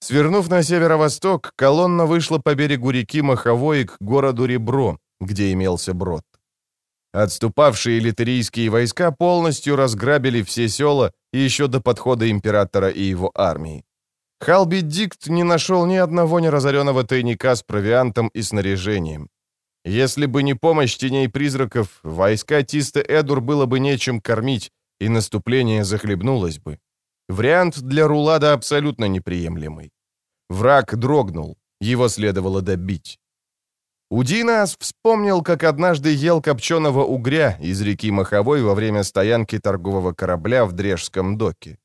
Свернув на северо-восток, колонна вышла по берегу реки Маховой к городу Ребро, где имелся брод. Отступавшие литерийские войска полностью разграбили все села еще до подхода императора и его армии. Халби Дикт не нашел ни одного неразоренного тайника с провиантом и снаряжением. Если бы не помощь теней призраков, войска Тиста Эдур было бы нечем кормить, и наступление захлебнулось бы. Вариант для Рулада абсолютно неприемлемый. Враг дрогнул, его следовало добить. Удинас вспомнил, как однажды ел копченого угря из реки Маховой во время стоянки торгового корабля в Дрежском доке.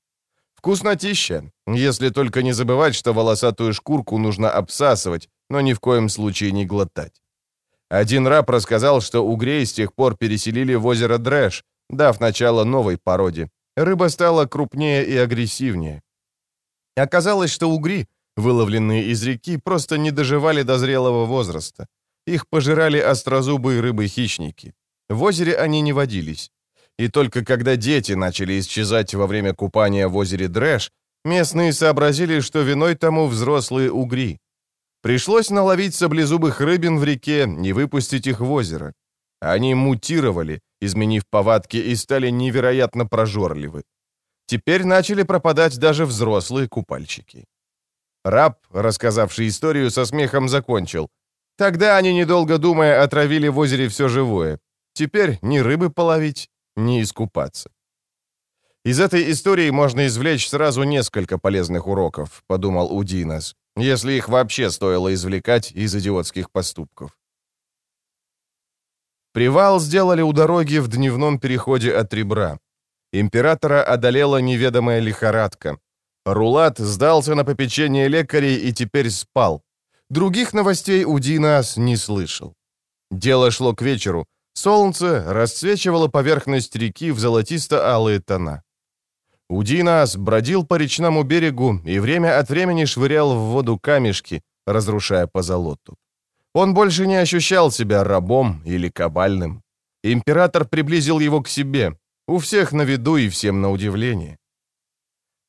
Вкуснотища, если только не забывать, что волосатую шкурку нужно обсасывать, но ни в коем случае не глотать. Один раб рассказал, что угрей с тех пор переселили в озеро Дрэш, дав начало новой породе. Рыба стала крупнее и агрессивнее. Оказалось, что угри, выловленные из реки, просто не доживали до зрелого возраста. Их пожирали острозубые рыбы-хищники. В озере они не водились. И только когда дети начали исчезать во время купания в озере Дрэш, местные сообразили, что виной тому взрослые угри. Пришлось наловить саблезубых рыбин в реке и выпустить их в озеро. Они мутировали, изменив повадки, и стали невероятно прожорливы. Теперь начали пропадать даже взрослые купальщики. Раб, рассказавший историю, со смехом закончил. Тогда они, недолго думая, отравили в озере все живое. Теперь ни рыбы половить, ни искупаться. Из этой истории можно извлечь сразу несколько полезных уроков, подумал Удинас если их вообще стоило извлекать из идиотских поступков. Привал сделали у дороги в дневном переходе от ребра. Императора одолела неведомая лихорадка. Рулат сдался на попечение лекарей и теперь спал. Других новостей Удинас не слышал. Дело шло к вечеру. Солнце расцвечивало поверхность реки в золотисто-алые тона. Удинас бродил по речному берегу и время от времени швырял в воду камешки, разрушая позолоту. Он больше не ощущал себя рабом или кабальным. Император приблизил его к себе, у всех на виду и всем на удивление.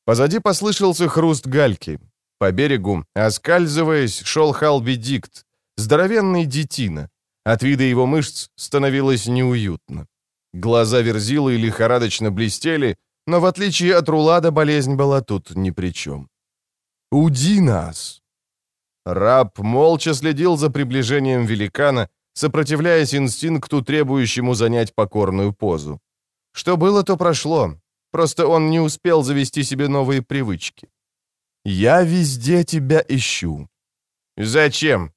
Позади послышался хруст гальки. По берегу, оскальзываясь, шел Халбидикт, здоровенный детина. От вида его мышц становилось неуютно. Глаза верзилы лихорадочно блестели, но в отличие от Рулада болезнь была тут ни при чем. «Уди нас!» Раб молча следил за приближением великана, сопротивляясь инстинкту, требующему занять покорную позу. Что было, то прошло. Просто он не успел завести себе новые привычки. «Я везде тебя ищу». «Зачем?»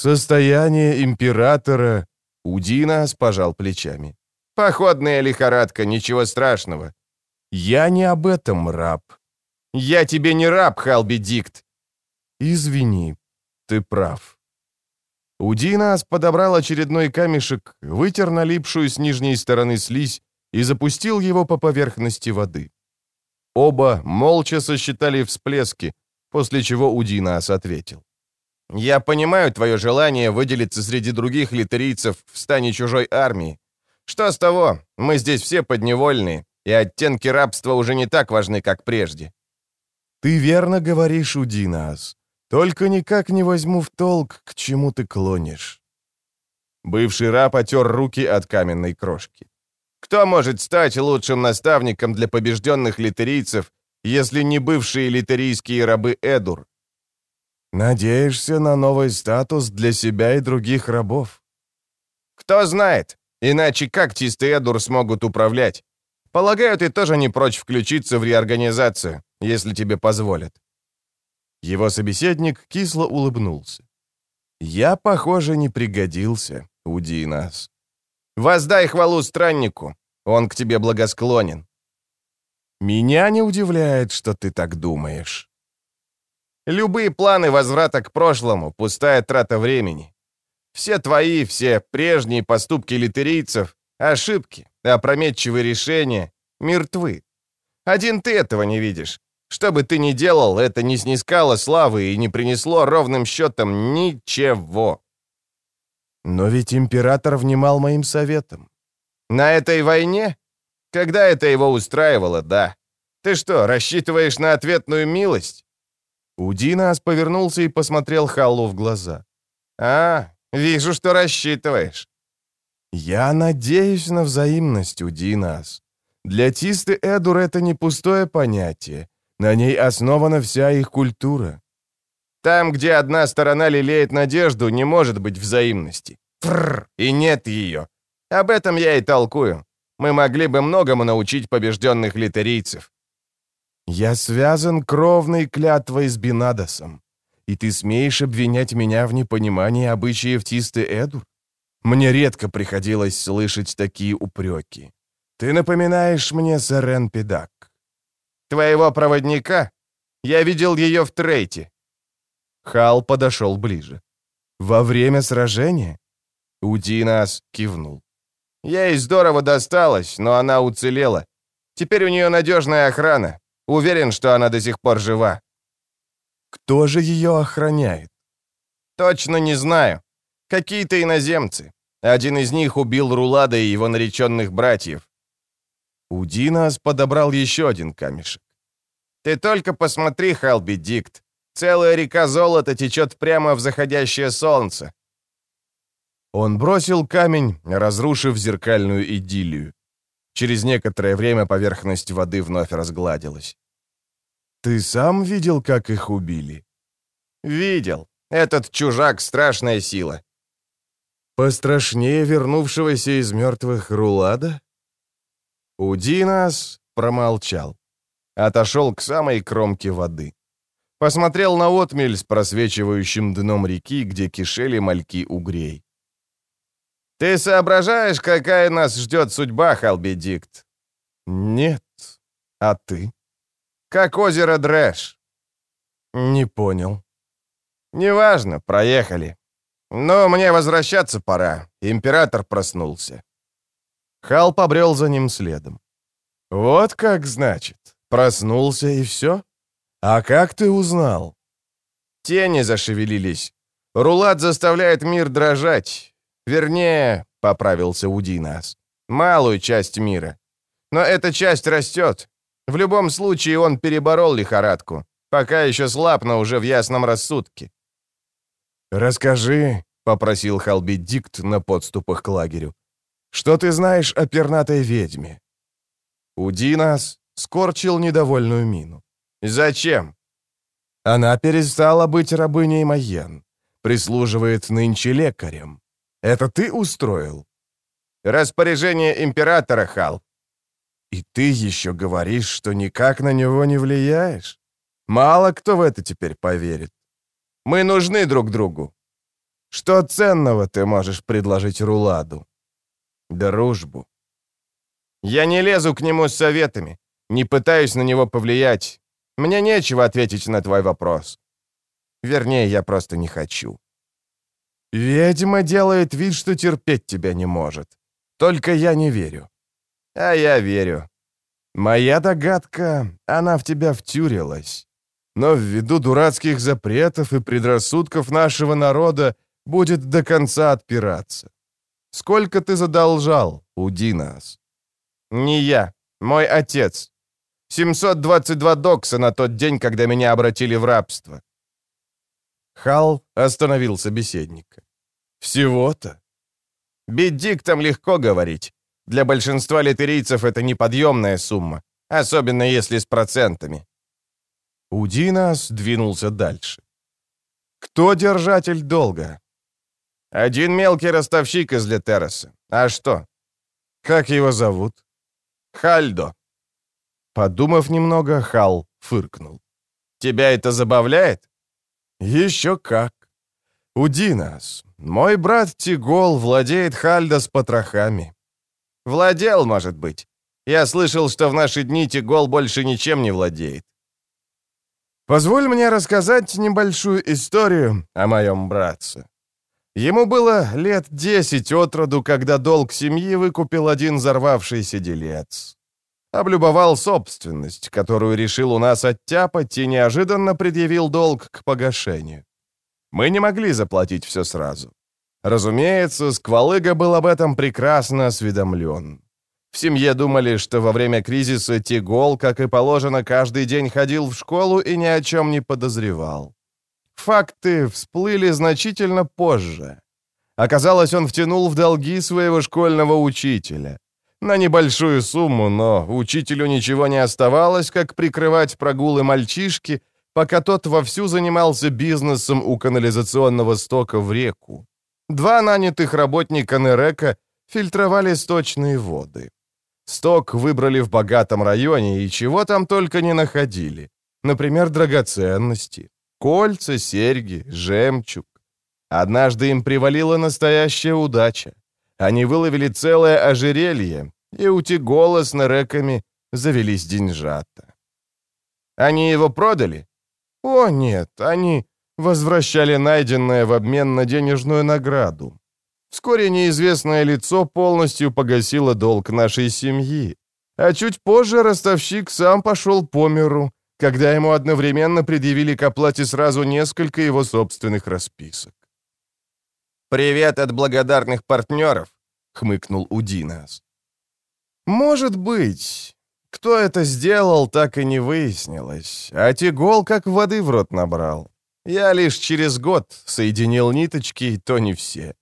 «Состояние императора...» Удинас пожал плечами. «Походная лихорадка, ничего страшного. «Я не об этом, раб». «Я тебе не раб, Халби Дикт». «Извини, ты прав». Удинас подобрал очередной камешек, вытер налипшую с нижней стороны слизь и запустил его по поверхности воды. Оба молча сосчитали всплески, после чего Удинас ответил. «Я понимаю твое желание выделиться среди других литерийцев в стане чужой армии. Что с того? Мы здесь все подневольные и оттенки рабства уже не так важны, как прежде. «Ты верно говоришь, Удинас. Только никак не возьму в толк, к чему ты клонишь». Бывший раб отер руки от каменной крошки. «Кто может стать лучшим наставником для побежденных литерийцев, если не бывшие литерийские рабы Эдур?» «Надеешься на новый статус для себя и других рабов?» «Кто знает, иначе как чистый Эдур смогут управлять? Полагаю, ты тоже не прочь включиться в реорганизацию, если тебе позволят». Его собеседник кисло улыбнулся. «Я, похоже, не пригодился, уди нас». «Воздай хвалу страннику, он к тебе благосклонен». «Меня не удивляет, что ты так думаешь». «Любые планы возврата к прошлому — пустая трата времени. Все твои, все прежние поступки литерийцев — ошибки, опрометчивые решения, мертвы. Один ты этого не видишь. Что бы ты ни делал, это не снискало славы и не принесло ровным счетом ничего. Но ведь император внимал моим советам. На этой войне? Когда это его устраивало, да. Ты что, рассчитываешь на ответную милость? Удинас повернулся и посмотрел Халлу в глаза. «А, вижу, что рассчитываешь». «Я надеюсь на взаимность, Удинас. Для Тисты Эдур это не пустое понятие. На ней основана вся их культура. Там, где одна сторона лелеет надежду, не может быть взаимности. Фррр, и нет ее. Об этом я и толкую. Мы могли бы многому научить побежденных литерийцев. Я связан кровной клятвой с Бинадосом. И ты смеешь обвинять меня в непонимании обычаев Тисты Эдур? Мне редко приходилось слышать такие упреки. Ты напоминаешь мне Сарен Педак. Твоего проводника? Я видел ее в трейте». Хал подошел ближе. «Во время сражения?» Удинас кивнул. Ей здорово досталось, но она уцелела. Теперь у нее надежная охрана. Уверен, что она до сих пор жива». «Кто же ее охраняет?» «Точно не знаю. Какие-то иноземцы. Один из них убил Рулада и его нареченных братьев. Удинас подобрал еще один камешек. «Ты только посмотри, Халби Дикт. Целая река золота течет прямо в заходящее солнце». Он бросил камень, разрушив зеркальную идиллию. Через некоторое время поверхность воды вновь разгладилась. «Ты сам видел, как их убили?» «Видел. Этот чужак — страшная сила». «Пострашнее вернувшегося из мертвых Рулада?» Удинас промолчал. Отошел к самой кромке воды. Посмотрел на отмель с просвечивающим дном реки, где кишели мальки угрей. «Ты соображаешь, какая нас ждет судьба, Халбедикт?» «Нет. А ты?» «Как озеро Дрэш». «Не понял». «Неважно, проехали. Но мне возвращаться пора. Император проснулся». Хал побрел за ним следом. «Вот как, значит, проснулся и все? А как ты узнал?» Тени зашевелились. Рулат заставляет мир дрожать. Вернее, — поправился Удинас, — малую часть мира. Но эта часть растет. В любом случае он переборол лихорадку. Пока еще слаб, но уже в ясном рассудке. «Расскажи», — попросил Халби Дикт на подступах к лагерю. Что ты знаешь о пернатой ведьме?» Удинас скорчил недовольную мину. «Зачем?» Она перестала быть рабыней Майен. Прислуживает нынче лекарем. Это ты устроил? Распоряжение императора, Хал. И ты еще говоришь, что никак на него не влияешь? Мало кто в это теперь поверит. Мы нужны друг другу. Что ценного ты можешь предложить Руладу? Дружбу. Я не лезу к нему с советами, не пытаюсь на него повлиять. Мне нечего ответить на твой вопрос. Вернее, я просто не хочу. Ведьма делает вид, что терпеть тебя не может. Только я не верю. А я верю. Моя догадка, она в тебя втюрилась. Но ввиду дурацких запретов и предрассудков нашего народа будет до конца отпираться. Сколько ты задолжал, Удинас?» «Не я. Мой отец. 722 докса на тот день, когда меня обратили в рабство». Хал остановил собеседника. «Всего-то?» «Бить диктом легко говорить. Для большинства литерийцев это неподъемная сумма, особенно если с процентами». Удинас двинулся дальше. «Кто держатель долга?» Один мелкий ростовщик из Летероса. А что? Как его зовут? Хальдо». Подумав немного, Хал фыркнул. «Тебя это забавляет?» «Еще как. Удинас, мой брат Тигол владеет Хальдо с потрохами». «Владел, может быть. Я слышал, что в наши дни Тигол больше ничем не владеет». «Позволь мне рассказать небольшую историю о моем братце. Ему было лет десять от роду, когда долг семьи выкупил один взорвавшийся делец. Облюбовал собственность, которую решил у нас оттяпать и неожиданно предъявил долг к погашению. Мы не могли заплатить все сразу. Разумеется, Сквалыга был об этом прекрасно осведомлен. В семье думали, что во время кризиса Тигол, как и положено, каждый день ходил в школу и ни о чем не подозревал. Факты всплыли значительно позже. Оказалось, он втянул в долги своего школьного учителя. На небольшую сумму, но учителю ничего не оставалось, как прикрывать прогулы мальчишки, пока тот вовсю занимался бизнесом у канализационного стока в реку. Два нанятых работника Нерека фильтровали сточные воды. Сток выбрали в богатом районе, и чего там только не находили. Например, драгоценности. Кольца, серьги, жемчуг. Однажды им привалила настоящая удача. Они выловили целое ожерелье, и у Тигола с нареками завелись деньжата. Они его продали? О, нет, они возвращали найденное в обмен на денежную награду. Вскоре неизвестное лицо полностью погасило долг нашей семьи, а чуть позже ростовщик сам пошел по миру, когда ему одновременно предъявили к оплате сразу несколько его собственных расписок. «Привет от благодарных партнеров», — хмыкнул Удинас. «Может быть. Кто это сделал, так и не выяснилось. А Тигол как воды в рот набрал. Я лишь через год соединил ниточки, и то не все.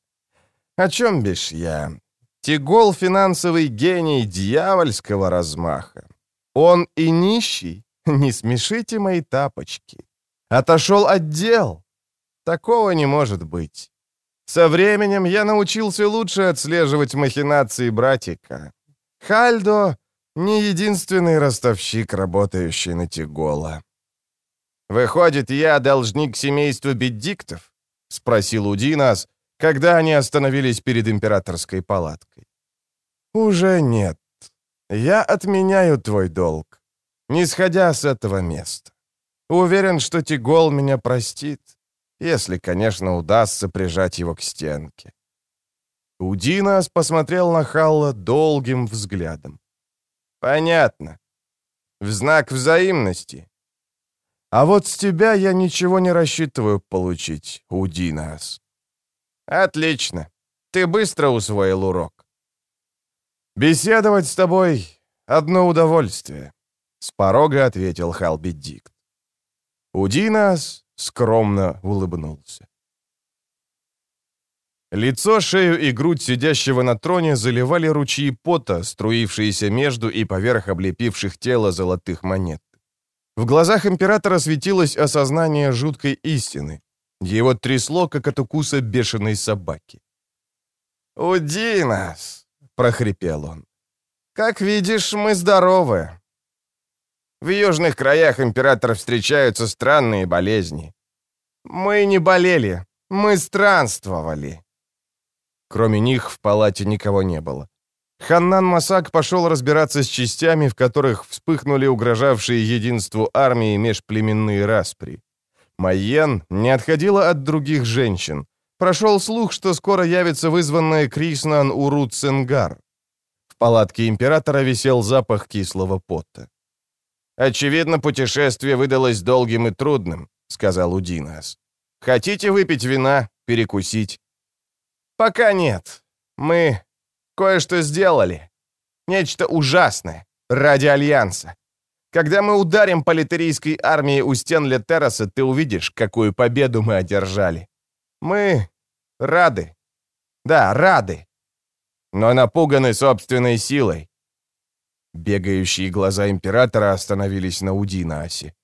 О чем бишь я? Тигол — финансовый гений дьявольского размаха. Он и нищий, Не смешите мои тапочки. Отошел от дел. Такого не может быть. Со временем я научился лучше отслеживать махинации братика. Хальдо — не единственный ростовщик, работающий на Тигола. «Выходит, я должник семейства беддиктов?» — спросил Удинас, когда они остановились перед императорской палаткой. «Уже нет. Я отменяю твой долг не сходя с этого места. Уверен, что Тигол меня простит, если, конечно, удастся прижать его к стенке. Удинас посмотрел на Халла долгим взглядом. «Понятно. В знак взаимности. А вот с тебя я ничего не рассчитываю получить, Удинас». «Отлично. Ты быстро усвоил урок». «Беседовать с тобой — одно удовольствие. С порога ответил Халби Дикт. Удинас скромно улыбнулся. Лицо, шею и грудь сидящего на троне заливали ручьи пота, струившиеся между и поверх облепивших тело золотых монет. В глазах императора светилось осознание жуткой истины. Его трясло, как от укуса бешеной собаки. «Удинас!» — прохрипел он. «Как видишь, мы здоровы. В южных краях императора встречаются странные болезни. Мы не болели, мы странствовали. Кроме них в палате никого не было. Ханнан Масак пошел разбираться с частями, в которых вспыхнули угрожавшие единству армии межплеменные распри. Майен не отходила от других женщин. Прошел слух, что скоро явится вызванная Криснан Урут Сенгар. В палатке императора висел запах кислого пота. «Очевидно, путешествие выдалось долгим и трудным», — сказал Удинас. «Хотите выпить вина, перекусить?» «Пока нет. Мы кое-что сделали. Нечто ужасное. Ради Альянса. Когда мы ударим по литерийской армии у стен Летероса, ты увидишь, какую победу мы одержали. Мы рады. Да, рады. Но напуганы собственной силой. Бегающие глаза императора остановились на Удинасе.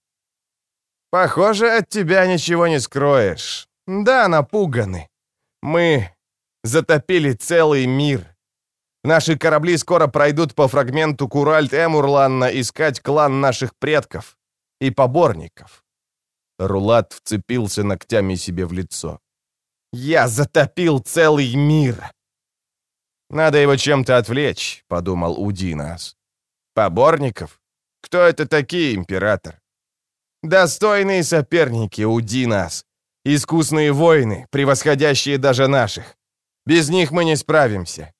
«Похоже, от тебя ничего не скроешь. Да, напуганы. Мы затопили целый мир. Наши корабли скоро пройдут по фрагменту Куральт-Эмурланна искать клан наших предков и поборников». Рулат вцепился ногтями себе в лицо. «Я затопил целый мир!» «Надо его чем-то отвлечь», — подумал Удинас. «Поборников? Кто это такие, император?» «Достойные соперники, Удинас. Искусные воины, превосходящие даже наших. Без них мы не справимся.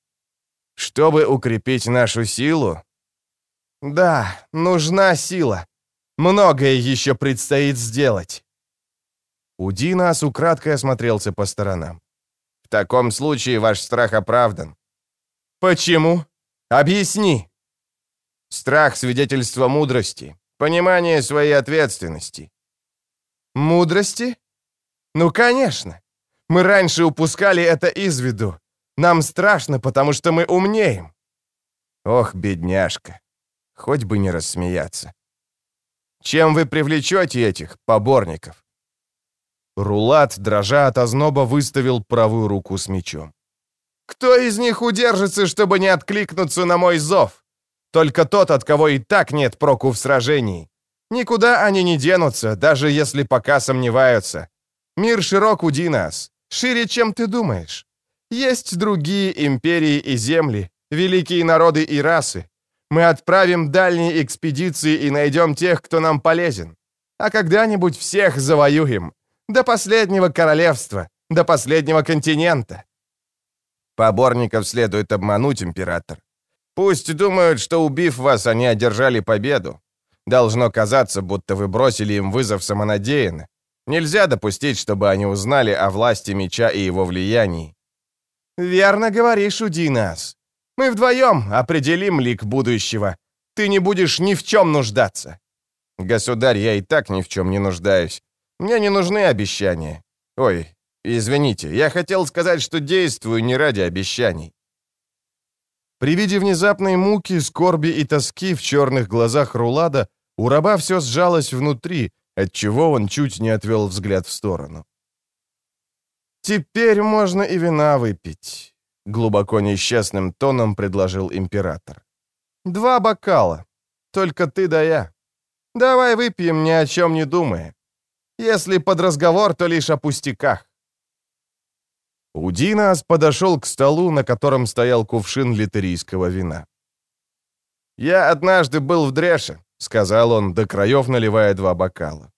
Чтобы укрепить нашу силу? Да, нужна сила. Многое еще предстоит сделать. Удинас украдкой осмотрелся по сторонам. В таком случае ваш страх оправдан. Почему? Объясни. Страх — свидетельство мудрости, понимание своей ответственности. Мудрости? Ну, конечно. Мы раньше упускали это из виду. Нам страшно, потому что мы умнеем. Ох, бедняжка. Хоть бы не рассмеяться. Чем вы привлечете этих поборников? Рулат, дрожа от озноба, выставил правую руку с мечом. «Кто из них удержится, чтобы не откликнуться на мой зов? Только тот, от кого и так нет проку в сражении. Никуда они не денутся, даже если пока сомневаются. Мир широк, Удинас, шире, чем ты думаешь. Есть другие империи и земли, великие народы и расы. Мы отправим дальние экспедиции и найдем тех, кто нам полезен. А когда-нибудь всех завоюем. До последнего королевства, до последнего континента. Поборников следует обмануть, император. Пусть думают, что, убив вас, они одержали победу. Должно казаться, будто вы бросили им вызов самонадеянно. Нельзя допустить, чтобы они узнали о власти меча и его влиянии. «Верно говоришь, Удинас. Мы вдвоем определим лик будущего. Ты не будешь ни в чем нуждаться». «Государь, я и так ни в чем не нуждаюсь. Мне не нужны обещания. Ой, извините, я хотел сказать, что действую не ради обещаний». При виде внезапной муки, скорби и тоски в черных глазах Рулада у раба все сжалось внутри, отчего он чуть не отвел взгляд в сторону. «Теперь можно и вина выпить», — глубоко несчастным тоном предложил император. «Два бокала. Только ты да я. Давай выпьем, ни о чем не думая. Если под разговор, то лишь о пустяках». Удинас подошел к столу, на котором стоял кувшин литерийского вина. «Я однажды был в Дреше», — сказал он, до краев наливая два бокала.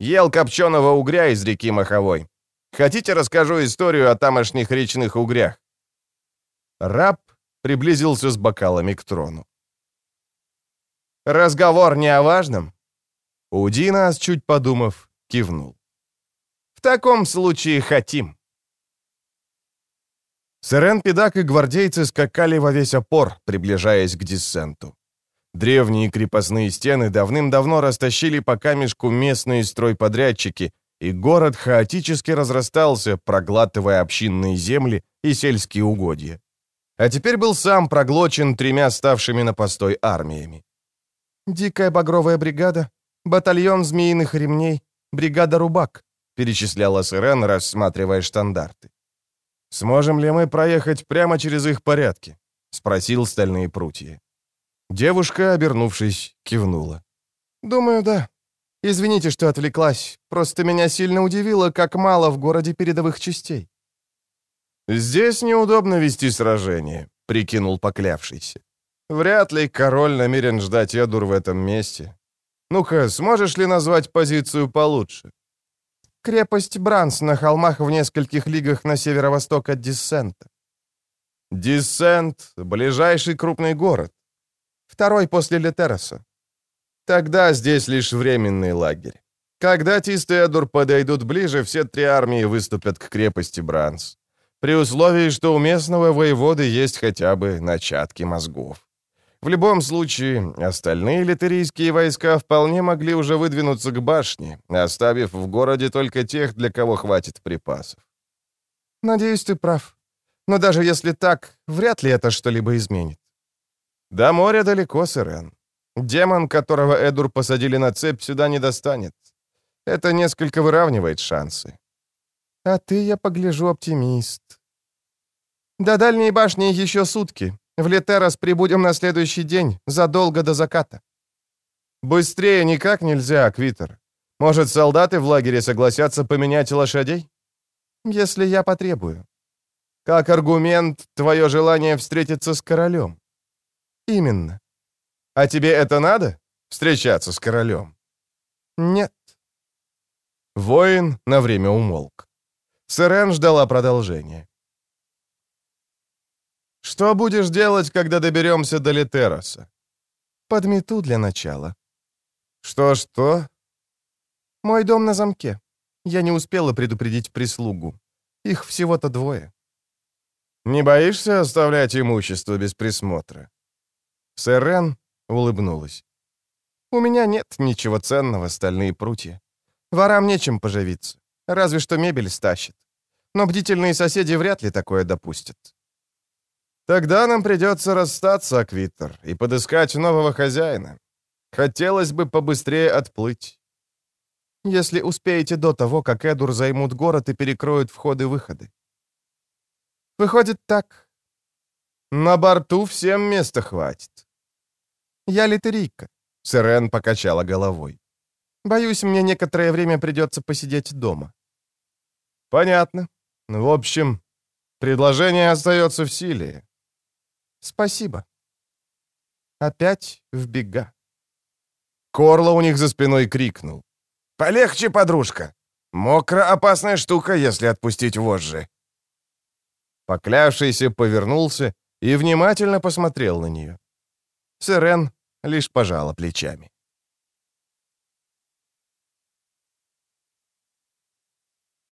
«Ел копченого угря из реки Маховой. Хотите, расскажу историю о тамошних речных угрях?» Раб приблизился с бокалами к трону. «Разговор не о важном?» Удинас, чуть подумав, кивнул. «В таком случае хотим». Сырен Педак и гвардейцы скакали во весь опор, приближаясь к диссенту. Древние крепостные стены давным-давно растащили по камешку местные стройподрядчики, и город хаотически разрастался, проглатывая общинные земли и сельские угодья. А теперь был сам проглочен тремя ставшими на постой армиями. «Дикая багровая бригада, батальон змеиных ремней, бригада рубак», перечисляла Сырен, рассматривая штандарты. «Сможем ли мы проехать прямо через их порядки?» — спросил стальные прутья. Девушка, обернувшись, кивнула. «Думаю, да. Извините, что отвлеклась. Просто меня сильно удивило, как мало в городе передовых частей». «Здесь неудобно вести сражение», — прикинул поклявшийся. «Вряд ли король намерен ждать Эдур в этом месте. Ну-ка, сможешь ли назвать позицию получше?» «Крепость Бранс на холмах в нескольких лигах на северо-восток от Диссента». «Диссент — ближайший крупный город. Второй после Летероса. Тогда здесь лишь временный лагерь. Когда Тист и Эдур подойдут ближе, все три армии выступят к крепости Бранс. При условии, что у местного воеводы есть хотя бы начатки мозгов. В любом случае, остальные литерийские войска вполне могли уже выдвинуться к башне, оставив в городе только тех, для кого хватит припасов. «Надеюсь, ты прав. Но даже если так, вряд ли это что-либо изменит. До моря далеко, Сырен. Демон, которого Эдур посадили на цепь, сюда не достанет. Это несколько выравнивает шансы. А ты, я погляжу, оптимист. До дальней башни еще сутки. В Литерас прибудем на следующий день, задолго до заката». «Быстрее никак нельзя, Квитер. Может, солдаты в лагере согласятся поменять лошадей?» «Если я потребую». «Как аргумент, твое желание встретиться с королем?» «Именно». «А тебе это надо? Встречаться с королем?» «Нет». Воин на время умолк. Сырен ждала продолжения. «Что будешь делать, когда доберемся до Литероса?» «Подмету для начала». «Что-что?» «Мой дом на замке. Я не успела предупредить прислугу. Их всего-то двое». «Не боишься оставлять имущество без присмотра?» Сэрен улыбнулась. «У меня нет ничего ценного, стальные прутья. Ворам нечем поживиться, разве что мебель стащит. Но бдительные соседи вряд ли такое допустят». «Тогда нам придется расстаться, Аквиттер, и подыскать нового хозяина. Хотелось бы побыстрее отплыть. Если успеете до того, как Эдур займут город и перекроют входы-выходы. Выходит так. На борту всем места хватит. Я литерийка. Сирен покачала головой. Боюсь, мне некоторое время придется посидеть дома. Понятно. В общем, предложение остается в силе. Спасибо. Опять в бега. Корло у них за спиной крикнул. «Полегче, подружка! Мокро опасная штука, если отпустить вожжи!» Поклявшийся повернулся и внимательно посмотрел на нее. Сирен лишь пожала плечами.